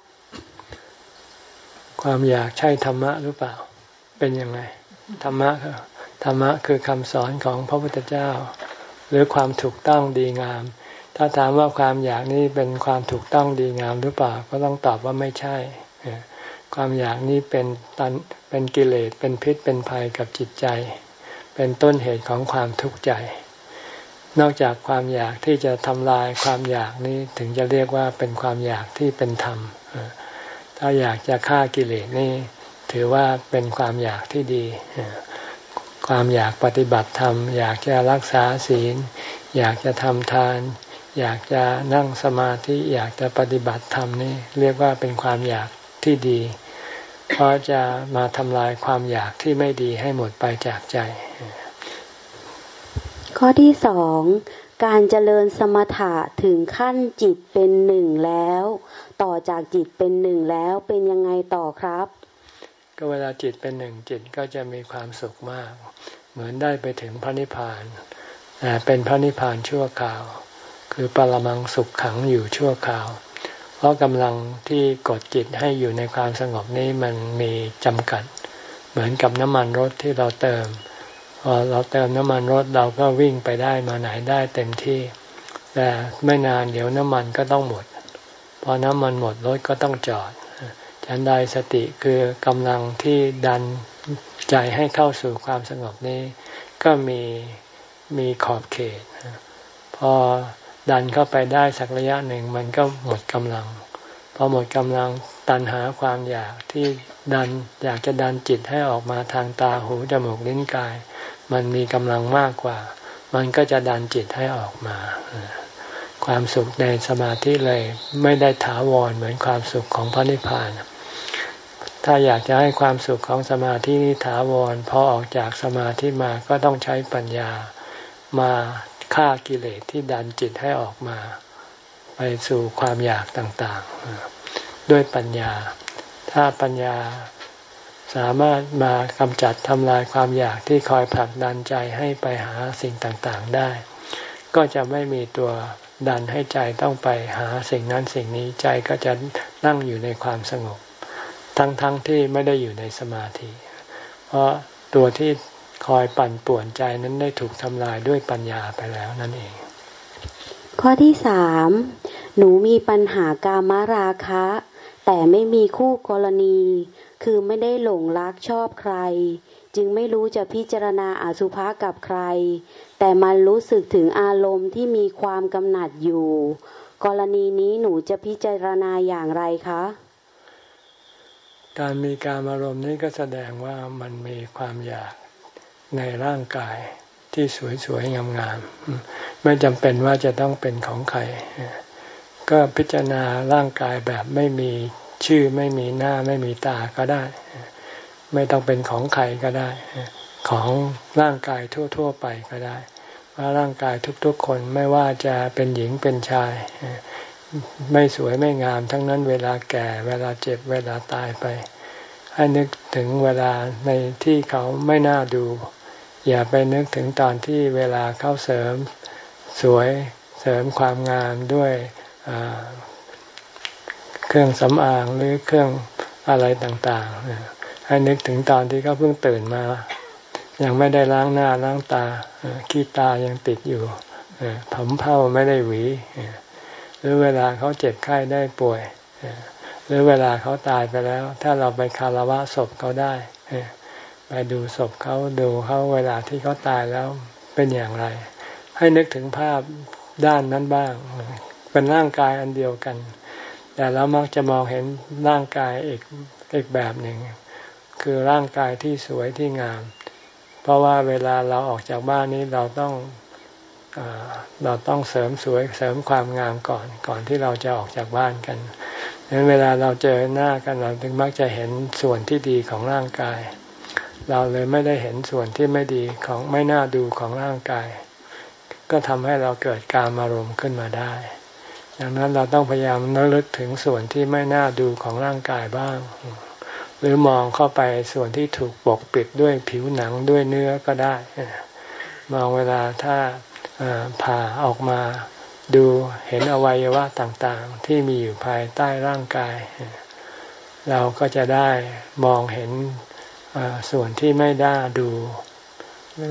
ความอยากใช่ธรรมะหรือเปล่า เป็นยังไงธรรมะธรรมะคือคำสอนของพระพุทธเจ้า หรือความถูกต้องดีงาม ถ้าถามว่าความอยากนี้เป็นความถูกต้องดีงามหรือเปล่า ก็ต้องตอบว่าไม่ใช่ ความอยากนี้เป็นตันเป็นกิเลสเป็นพิษเป็นภัยกับจิตใจ เป็นต้นเหตุของความทุกข์ใจ นอกจากความอยากที่จะทำลายความอยากนี้ถึงจะเรียกว่าเป็นความอยากที่เป็นธรรม ถ้าอยากจะฆ่ากิเลสนี่ถือว่าเป็นความอยากที่ดี ความอยากปฏิบัติธรรม อยากจะรักษาศีล อยากจะทำทาน อยากจะนั่งสมาธิ อยากจะปฏิบัติธรรมนี่เรียกว่าเป็นความอยาก ที่ดี เพราะจะมาทำลายความอยากที่ไม่ดีให้หมดไปจากใจ ข้อที่สองการเจริญสมถะถึงขั้นจิตเป็นหนึ่งแล้ว ต่อจากจิตเป็นหนึ่งแล้วเป็นยังไงต่อครับ ก็เวลาจิตเป็นหนึ่งจิตก็จะมีความสุขมาก เหมือนได้ไปถึงพระนิพพานแต่เป็นพระนิพพานชั่วคราว คือปรมังสุขขังอยู่ชั่วคราวเพ ราะกำลังที่กดจิตให้อยู่ในความสงบนี้มันมีจำกัด เหมือนกับน้ำมันรถที่เราเติมพอเราเติมน้ำมันรถเราก็วิ่งไปได้มาไหนได้เต็มที่ แต่ไม่นานเดี๋ยวน้ำมันก็ต้องหมด พอน้ำมันหมดรถก็ต้องจอดฉันใดสติคือกำลังที่ดันใจให้เข้าสู่ความสงบนี้ ก็มีมีขอบเขต พอ ดันเข้าไปได้สักระยะหนึ่งมันก็หมดกำลังพอหมดกำลังตันหาความอยากที่ดันอยากจะดันจิตให้ออกมาทางตาหูจมูกลิ้นกาย มันมีกำลังมากกว่า มันก็จะดันจิตให้ออกมา ความสุขในสมาธิเลยไม่ได้ถาวรเหมือนความสุขของพระนิพพาน ถ้าอยากจะให้ความสุขของสมาธินี้ถาวรพอออกจากสมาธิมาก็ต้องใช้ปัญญามา ฆ่ากิเลสที่ดันจิตให้ออกมา ไปสู่ความอยากต่างๆ ด้วยปัญญา ถ้าปัญญาสามารถมากำจัดทำลายความอยากที่คอยผลักดันใจให้ไปหาสิ่งต่างๆได้ ก็จะไม่มีตัวดันให้ใจต้องไปหาสิ่งนั้นสิ่งนี้ใจก็จะนั่งอยู่ในความสงบ ทั้งๆทที่ไม่ได้อยู่ในสมาธิ เพราะตัวที่ คอยปั่นป่วนใจนั้นได้ถูกทำลายด้วยปัญญาไปแล้วนั่นเอง ข้อที่สามหนูมีปัญหากามราคะ แต่ไม่มีคู่กรณี คือไม่ได้หลงรักชอบใคร จึงไม่รู้จะพิจารณาอาสุภะกับใคร แต่มันรู้สึกถึงอารมณ์ที่มีความกำหนัดอยู่ กรณีนี้หนูจะพิจารณาอย่างไรคะ การมีการอารมณ์นี้ก็แสดงว่ามันมีความอยาก ในร่างกายที่สวยๆงามๆไม่จำเป็นว่าจะต้องเป็นของใคร ก็พิจารณาร่างกายแบบไม่มีชื่อไม่มีหน้าไม่มีตาก็ได้ ไม่ต้องเป็นของใครก็ได้ ของร่างกายทั่ว ๆ ไปก็ได้ ว่าร่างกายทุกๆคนไม่ว่าจะเป็นหญิงเป็นชาย ไม่สวยไม่งาม ทั้งนั้นเวลาแก่เวลาเจ็บเวลาตายไป ให้นึกถึงเวลาในที่เขาไม่น่าดู อย่าไปนึกถึงตอนที่เวลาเข้าเสริมสวยเสริมความงามด้วยเครื่องสำอางหรือเครื่องอะไรต่างๆ ให้นึกถึงตอนที่เขาเพิ่งตื่นมา ยังไม่ได้ล้างหน้าล้างตาขี้ตายังติดอยู่ผมเผ้าไม่ได้หวี หรือเวลาเขาเจ็บไข้ได้ป่วย หรือเวลาเขาตายไปแล้ว ถ้าเราไปคารวะศพเขาได้ ไปดูศพเขาดูเขาเวลาที่เขาตายแล้วเป็นอย่างไร ให้นึกถึงภาพด้านนั้นบ้าง เป็นร่างกายอันเดียวกัน แต่เรามักจะมองเห็นร่างกายอีกอีกแบบหนึ่ง คือร่างกายที่สวยที่งาม เพราะว่าเวลาเราออกจากบ้านนี้เราต้องเราต้องเสริมสวยเสริมความงามก่อนก่อนที่เราจะออกจากบ้านกันดังนั้นเวลาเราเจอหน้ากันเราถึงมักจะเห็นส่วนที่ดีของร่างกาย เราเลยไม่ได้เห็นส่วนที่ไม่ดีของไม่น่าดูของร่างกาย ก็ทำให้เราเกิดการอารมขึ้นมาได้ ดังนั้นเราต้องพยายามนึกลึกถึงส่วนที่ไม่น่าดูของร่างกายบ้าง หรือมองเข้าไปส่วนที่ถูกปกปิดด้วยผิวหนังด้วยเนื้อก็ได้ มองเวลาถ้าผ่าออกมาดูเห็นอวัยวะต่างๆ ที่มีอยู่ภายใต้ร่างกาย เราก็จะได้มองเห็น ส่วนที่ไม่ได้ดู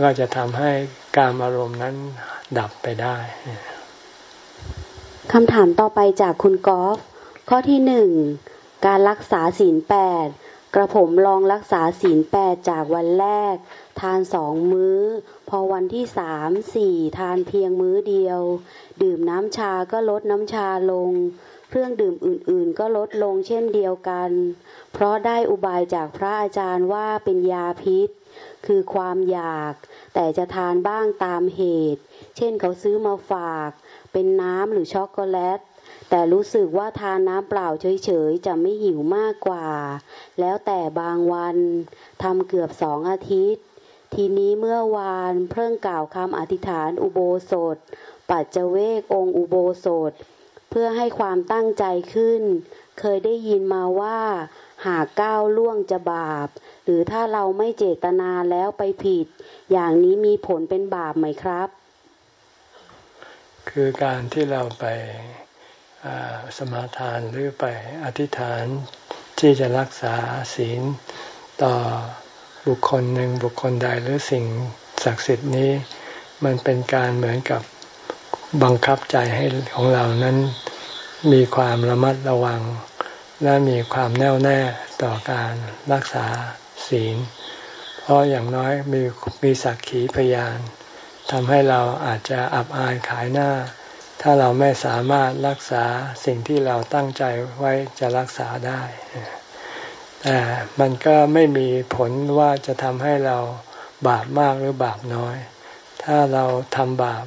ก็จะทำให้การอารมณ์นั้นดับไปได้คำถามต่อไปจากคุณกอล์ฟข้อที่หนึ่งการรักษาศีลแปดกระผมลองรักษาศีลแปดจากวันแรก ทานสองมื้อ พอวันที่สามสี่ทานเพียงมื้อเดียว ดื่มน้ำชาก็ลดน้ำชาลง เครื่องดื่มอื่นๆ ก็ลดลงเช่นเดียวกัน เพราะได้อุบายจากพระอาจารย์ว่าเป็นยาพิษ คือความอยาก แต่จะทานบ้างตามเหตุ เช่นเขาซื้อมาฝาก เป็นน้ำหรือช็อกโกแลต แต่รู้สึกว่าทานน้ำเปล่าเฉยๆ จะไม่หิวมากกว่า แล้วแต่บางวันทำเกือบสองอาทิตย์ ทีนี้เมื่อวานเพิ่งกล่าวคำอธิษฐานอุโบสถ ปัจเจเวกองค์อุโบสถ พื่อให้ความตั้งใจขึ้น เคยได้ยินมาว่า หากก้าวล่วงจะบาป หรือถ้าเราไม่เจตนาแล้วไปผิด อย่างนี้มีผลเป็นบาปไหมครับ คือการที่เราไปสมาทานหรือไปอธิษฐานที่จะรักษาศีลต่อบุคคลหนึ่งบุคคลใดหรือสิ่งศักดิ์สิทธิ์นี้ มันเป็นการเหมือนกับ บังคับใจให้ของเรานั้นมีความระมัดระวัง และมีความแน่วแน่ต่อการรักษาศีล เพราะอย่างน้อยมีมีสักขีพยานทำให้เราอาจจะอับอายขายหน้า ถ้าเราไม่สามารถรักษาสิ่งที่เราตั้งใจไว้จะรักษาได้แต่มันก็ไม่มีผลว่าจะทำให้เราบาปมากหรือบาปน้อย ถ้าเราทำบาป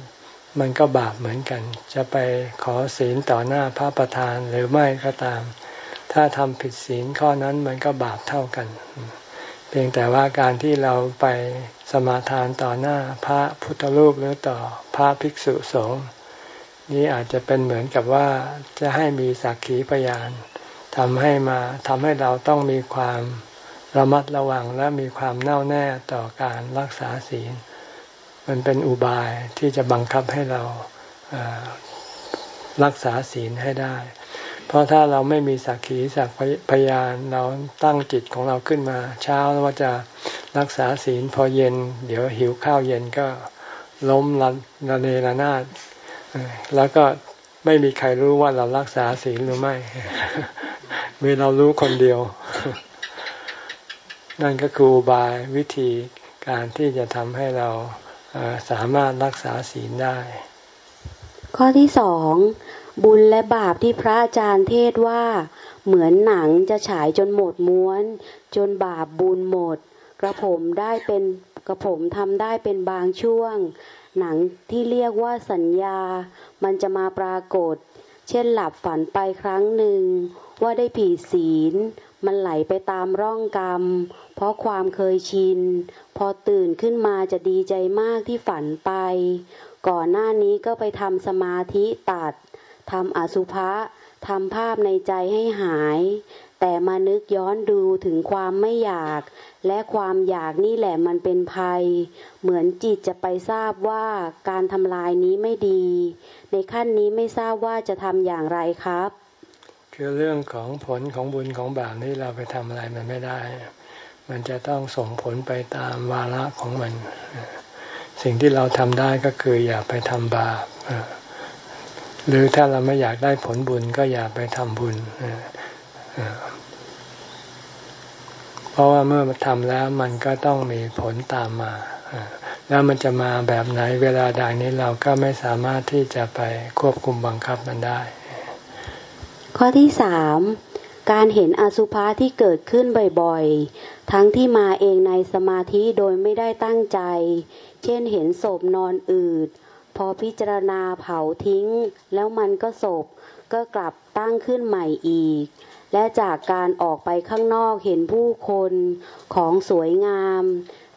มันก็บาปเหมือนกัน จะไปขอศีลต่อหน้าพระประธานหรือไม่ก็ตาม ถ้าทำผิดศีลข้อนั้นมันก็บาปเท่ากัน เพียงแต่ว่าการที่เราไปสมาทานต่อหน้าพระพุทธรูปหรือต่อพระภิกษุสงฆ์นี้อาจจะเป็นเหมือนกับว่าจะให้มีสักขีพยานทำให้มาทำให้เราต้องมีความระมัดระวังและมีความแน่วแน่ต่อการรักษาศีล มันเป็นอุบายที่จะบังคับให้เรารักษาศีลให้ได้ เพราะถ้าเราไม่มีสักขีสักพยานเราตั้งจิตของเราขึ้นมา เช้าว่าจะรักษาศีลพอเย็น เดี๋ยวหิวข้าวเย็นก็ล้มละระเนระนาดแล้วก็ไม่มีใครรู้ว่าเรารักษาศีลหรือไม่ มีเรารู้คนเดียว นั่นก็คือบายวิธีการที่จะทำให้เรา สามารถรักษาศีลได้ ข้อที่สองบุญและบาปที่พระอาจารย์เทศว่าเหมือนหนังจะฉายจนหมดม้วน จนบาปบุญหมด กระผมได้เป็นกระผมทำได้เป็นบางช่วง หนังที่เรียกว่าสัญญา มันจะมาปรากฏ เช่นหลับฝันไปครั้งหนึ่ง ว่าได้ผีศีล มันไหลไปตามร่องกรรม เพราะความเคยชิน พอตื่นขึ้นมาจะดีใจมากที่ฝันไป ก่อนหน้านี้ก็ไปทำสมาธิตัดทำอสุภะทำภาพในใจให้หาย แต่มานึกย้อนดูถึงความไม่อยาก และความอยากนี่แหละมันเป็นภัย เหมือนจิตจะไปทราบว่าการทำลายนี้ไม่ดี ในขั้นนี้ไม่ทราบว่าจะทำอย่างไรครับ คือเรื่องของผลของบุญของบาปนี่เราไปทำอะไรมันไม่ได้ มันจะต้องส่งผลไปตามวาระของมัน สิ่งที่เราทำได้ก็คืออย่าไปทำบาปหรือถ้าเราไม่อยากได้ผลบุญก็อย่าไปทำบุญเพราะว่าเมื่อทำแล้วมันก็ต้องมีผลตามมาแล้วมันจะมาแบบไหนเวลาใดนี้เราก็ไม่สามารถที่จะไปควบคุมบังคับมันได้ ข้อที่สามการเห็นอสุภะที่เกิดขึ้นบ่อยๆ ทั้งที่มาเองในสมาธิโดยไม่ได้ตั้งใจ เช่นเห็นศพนอนอืด พอพิจารณาเผาทิ้ง แล้วมันก็ศพก็กลับตั้งขึ้นใหม่อีก และจากการออกไปข้างนอกเห็นผู้คนของสวยงาม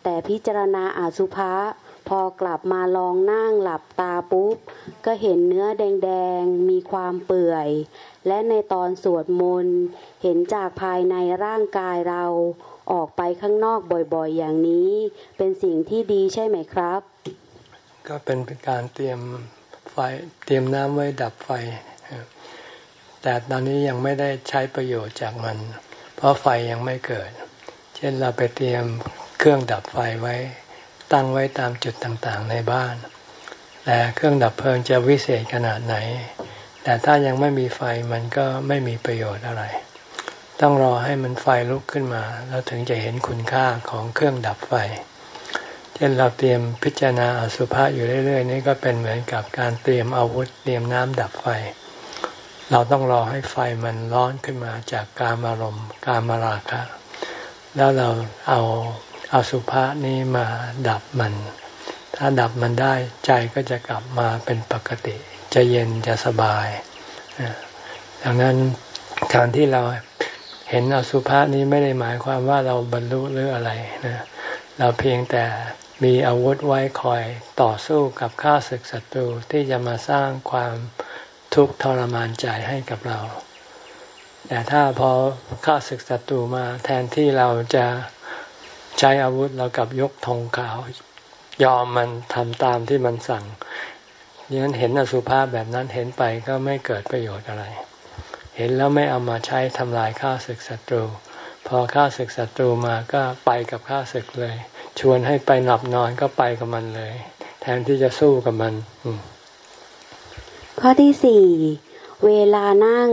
แต่พิจารณาอาสุภะพอกลับมาลองนั่งหลับตาปุ๊บ ก็เห็นเนื้อแดงๆ มีความเปื่อย และในตอนสวดมนต์ เห็นจากภายในร่างกายเรา ออกไปข้างนอกบ่อยๆ อย่างนี้ เป็นสิ่งที่ดีใช่ไหมครับ ก็เป็นการเตรียมไฟเตรียมน้ำไว้ดับไฟ แต่ตอนนี้ยังไม่ได้ใช้ประโยชน์จากมัน เพราะไฟยังไม่เกิด เช่นเราไปเตรียมเครื่องดับไฟไว้ ตั้งไว้ตามจุดต่างๆในบ้าน แต่เครื่องดับเพลิงจะวิเศษขนาดไหน แต่ถ้ายังไม่มีไฟมันก็ไม่มีประโยชน์อะไร ต้องรอให้มันไฟลุกขึ้นมา แล้วถึงจะเห็นคุณค่าของเครื่องดับไฟ เช่นเราเตรียมพิจารณาอสุภะอยู่เรื่อยๆ นี่ก็เป็นเหมือนกับการเตรียมอาวุธเตรียมน้ำดับไฟ เราต้องรอให้ไฟมันร้อนขึ้นมาจากการอารมณ์การมาราคะ แล้วเราเอาอาสุภะนี้มาดับมัน ถ้าดับมันได้ใจก็จะกลับมาเป็นปกติ จะเย็นจะสบายดังนั้นการที่เรา เห็นอสุภะนี้ไม่ได้หมายความว่าเราบรรลุหรืออะไรนะเราเพียงแต่มีอาวุธไว้คอยต่อสู้กับข้าศึกศัตรูที่จะมาสร้างความทุกข์ทรมานใจให้กับเรา แต่ถ้าพอข้าศึกศัตรูมาแทนที่เราจะใช้อาวุธเรากับยกธงขาวยอมมันทำตามที่มันสั่งยังนั้นเห็นอสุภาพแบบนั้นเห็นไปก็ไม่เกิดประโยชน์อะไร ห็นแล้วไม่เอามาใช้ทำลายข้าศึกศัตรู พอข้าศึกศัตรูมาก็ไปกับข้าศึกเลย ชวนให้ไปหลับนอนก็ไปกับมันเลย แทนที่จะสู้กับมัน ข้อที่สี่เวลานั่ง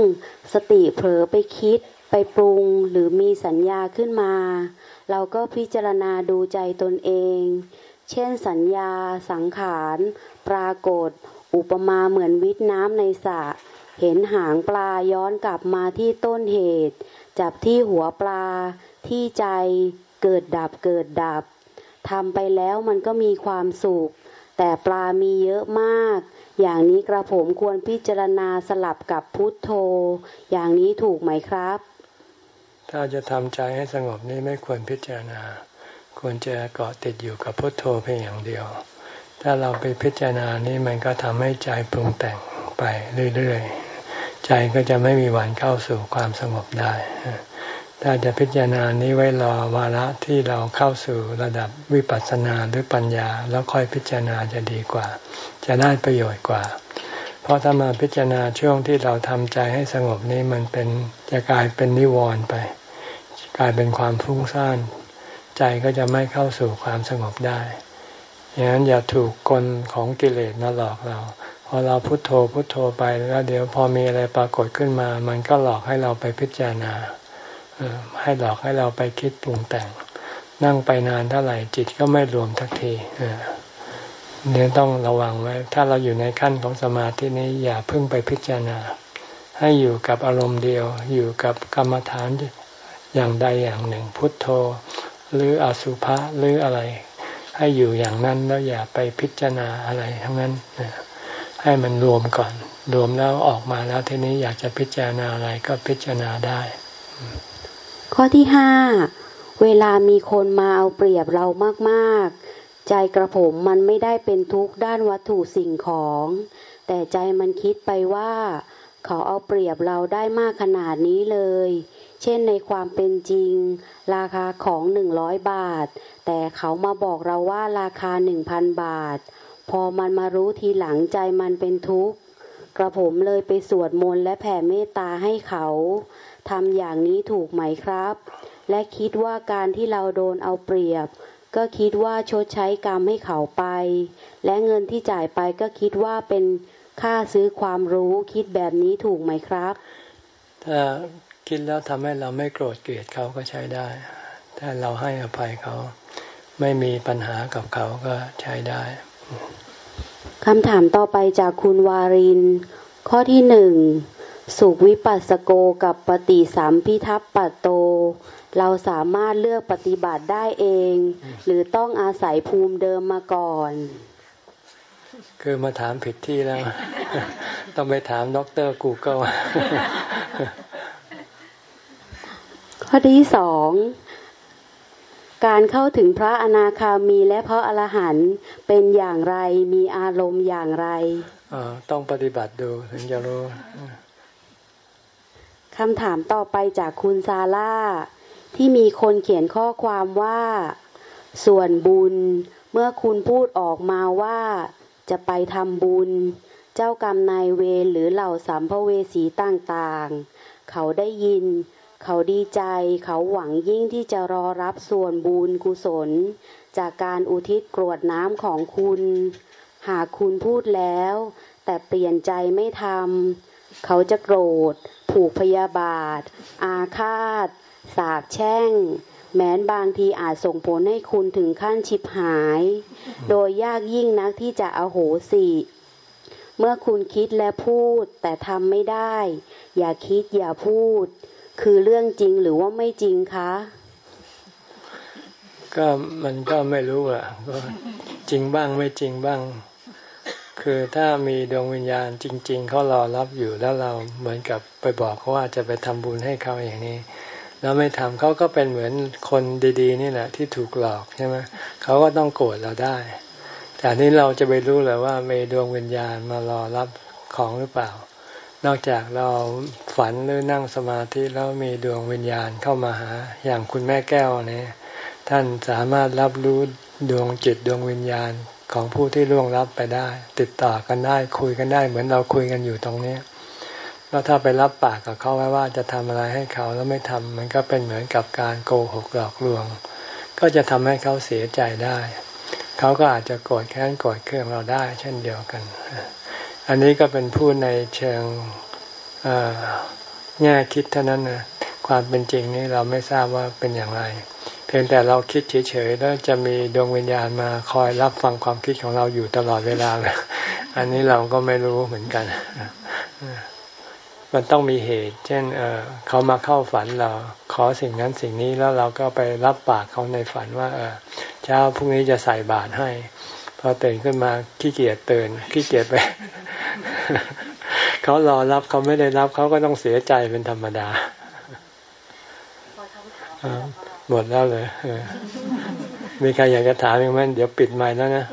สติเผลอไปคิดไปปรุงหรือมีสัญญาขึ้นมา เราก็พิจารณาดูใจตนเอง เช่นสัญญาสังขาร ปรากฏ อุปมาเหมือนวิทน้ำในสระ เห็นหางปลาย้อนกลับมาที่ต้นเหตุ จับที่หัวปลา ที่ใจ เกิดดับเกิดดับทำไปแล้วมันก็มีความสุข แต่ปลามีเยอะมาก อย่างนี้กระผมควรพิจารณาสลับกับพุทโธ อย่างนี้ถูกไหมครับ ถ้าจะทำใจให้สงบนี่ไม่ควรพิจารณา ควรจะเกาะติดอยู่กับพุทโธเพียงอย่างเดียว ถ้าเราไปพิจารณานี่มันก็ทำให้ใจปรุงแต่งไปเรื่อยๆ ใจก็จะไม่มีวันเข้าสู่ความสงบได้ ถ้าจะพิจารณานี้ไว้รอวาระที่เราเข้าสู่ระดับวิปัสสนาหรือปัญญา แล้วค่อยพิจารณาจะดีกว่า จะได้ประโยชน์กว่า เพราะถ้ามาพิจารณาช่วงที่เราทำใจให้สงบนี้มันเป็นจะกลายเป็นนิวรณ์ไป กลายเป็นความฟุ้งซ่านใจก็จะไม่เข้าสู่ความสงบได้อย่างนั้นอย่าถูกกลของกิเลสมาหลอกเรา พอเราพุโทโธพุโทโธไปแล้วเดี๋ยวพอมีอะไรปรากฏขึ้นมา มันก็หลอกให้เราไปพิจารณาให้หลอกให้เราไปคิดปรุงแต่ง นั่งไปนานเท่าไหร่จิตก็ไม่รวมทักทีเนี่ยต้องระวังไว้ ถ้าเราอยู่ในขั้นของสมาธินี้อย่าเพิ่งไปพิจารณา ให้อยู่กับอารมณ์เดียว อยู่กับกรรมฐานอย่างใดอย่างหนึ่ง พุทโธ หรืออสุภะหรืออะไร ให้อยู่อย่างนั้นแล้วอย่าไปพิจารณาอะไรทั้งนั้น ให้มันรวมก่อน รวมแล้วออกมาแล้วทีนี้อยากจะพิจารณาอะไรก็พิจารณาได้ ข้อที่ห้าเวลามีคนมาเอาเปรียบเรามากๆ ใจกระผมมันไม่ได้เป็นทุกข์ด้านวัตถุสิ่งของ แต่ใจมันคิดไปว่า เขาเอาเปรียบเราได้มากขนาดนี้เลย เช่นในความเป็นจริง ราคาของหนึ่งร้อยบาท แต่เขามาบอกเราว่าราคาหนึ่งพันบาท พอมันมารู้ทีหลังใจมันเป็นทุกข์กระผมเลยไปสวดมนต์และแผ่เมตตาให้เขาทำอย่างนี้ถูกไหมครับ และคิดว่าการที่เราโดนเอาเปรียบ ก็คิดว่าชดใช้กรรมให้เขาไป และเงินที่จ่ายไปก็คิดว่าเป็นค่าซื้อความรู้คิดแบบนี้ถูกไหมครับ ถ้าคิดแล้วทำให้เราไม่โกรธเกลียดเขาก็ใช้ได้ ถ้าเราให้อภัยเขาไม่มีปัญหากับเขาก็ใช้ได้ คำถามต่อไปจากคุณวาริน ข้อที่หนึ่งสุวิปัสสโกกับปฏิสัมพิทัพปัตโต เราสามารถเลือกปฏิบัติได้เอง หรือต้องอาศัยภูมิเดิมมาก่อน คือมาถามผิดที่แล้ว ต้องไปถามด็อกเตอร์กูเกิลข้อที่สอง การเข้าถึงพระอนาคามีและพระอรหันต์เป็นอย่างไรมีอารมณ์อย่างไรต้องปฏิบัติดูถึงจะรู้คำถามต่อไปจากคุณซาร่า ที่มีคนเขียนข้อความว่า ส่วนบุญ เมื่อคุณพูดออกมาว่า จะไปทำบุญ เจ้ากรรมนายเวรหรือเหล่าสัมภเวสีต่างๆ เขาได้ยิน เขาดีใจ เขาหวังยิ่งที่จะรอรับส่วนบุญกุศล จากการอุทิศกรวดน้ำของคุณ หากคุณพูดแล้ว แต่เปลี่ยนใจไม่ทำเขาจะโกรธ ผูกพยาบาท อาฆาต สาบแช่ง แม้นบางทีอาจส่งผลให้คุณถึงขั้นชิบหาย โดยยากยิ่งนักที่จะอโหสิเมื่อคุณคิดและพูดแต่ทำไม่ได้ อย่าคิดอย่าพูด คือเรื่องจริงหรือว่าไม่จริงคะก็มันก็ไม่รู้อะก็จริงบ้างไม่จริงบ้าง คือถ้ามีดวงวิญญาณจริง ๆเขารอรับอยู่แล้วเราเหมือนกับไปบอกเขาว่าจะไปทำบุญให้เขาอย่างนี้ แล้วไม่ทำเขาก็เป็นเหมือนคนดีๆ นี่แหละ ที่ถูกหลอกใช่ไหมเขาก็ต้องโกรธเราได้ แต่นี้เราจะไปรู้เลยว่ามีดวงวิญญาณมารอรับของหรือเปล่า นอกจากเราฝันหรือนั่งสมาธิแล้วมีดวงวิญญาณเข้ามาหา อย่างคุณแม่แก้วเนี่ยท่านสามารถรับรู้ดวงจิตดวงวิญญาณของผู้ที่ล่วงลับไปได้ ติดต่อกันได้คุยกันได้ เหมือนเราคุยกันอยู่ตรงนี้แล้วถ้าไปรับปากกับเขาไว้ว่าจะทำอะไรให้เขาแล้วไม่ทำมันก็เป็นเหมือนกับการโกหกหลอกลวง ก็จะทำให้เขาเสียใจได้ เขาก็อาจจะโกรธแค้นโกรธเคืองเราได้ เช่นเดียวกัน อันนี้ก็เป็นพูดในเชิงแง่คิดเท่านั้นนะความเป็นจริงนี้เราไม่ทราบว่าเป็นอย่างไร เพียงแต่เราคิดเฉยๆแล้วจะมีดวงวิญญาณมาคอยรับฟังความคิดของเราอยู่ตลอดเวลาเลยอันนี้เราก็ไม่รู้เหมือนกันมันต้องมีเหตุ เช่นเเขามาเข้าฝันเราขอสิ่งนั้นสิ่งนี้แล้วเราก็ไปรับปากเขาในฝันว่าเออเช้าพรุ่งนี้จะใส่บาตรให้ พอตื่นขึ้นมาขี้เกียจตื่นขี้เกียจไปเขารอรับเขาไม่ได้รับเขาก็ต้องเสียใจเป็นธรรมดาหมดแล้วเลยมีใครอยากจะถามอีกไหมเดี๋ยวปิดไมค์แล้วนะ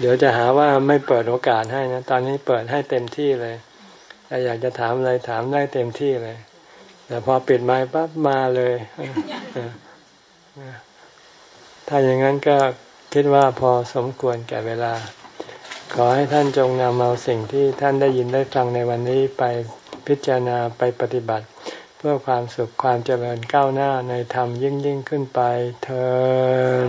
เดี๋ยวจะหาว่าไม่เปิดโอกาสให้นะ ตอนนี้เปิดให้เต็มที่เลยถ้าอยากจะถามอะไรถามได้เต็มที่เลย แต่พอปิดไมค์ปั๊บมาเลย ถ้าอย่างนั้นก็คิดว่าพอสมควรแก่เวลา ขอให้ท่านจงนำเอาสิ่งที่ท่านได้ยินได้ฟังในวันนี้ไปพิจารณาไปปฏิบัติ เพื่อความสุขความเจริญก้าวหน้าในธรรมยิ่งยิ่งขึ้นไปเธอ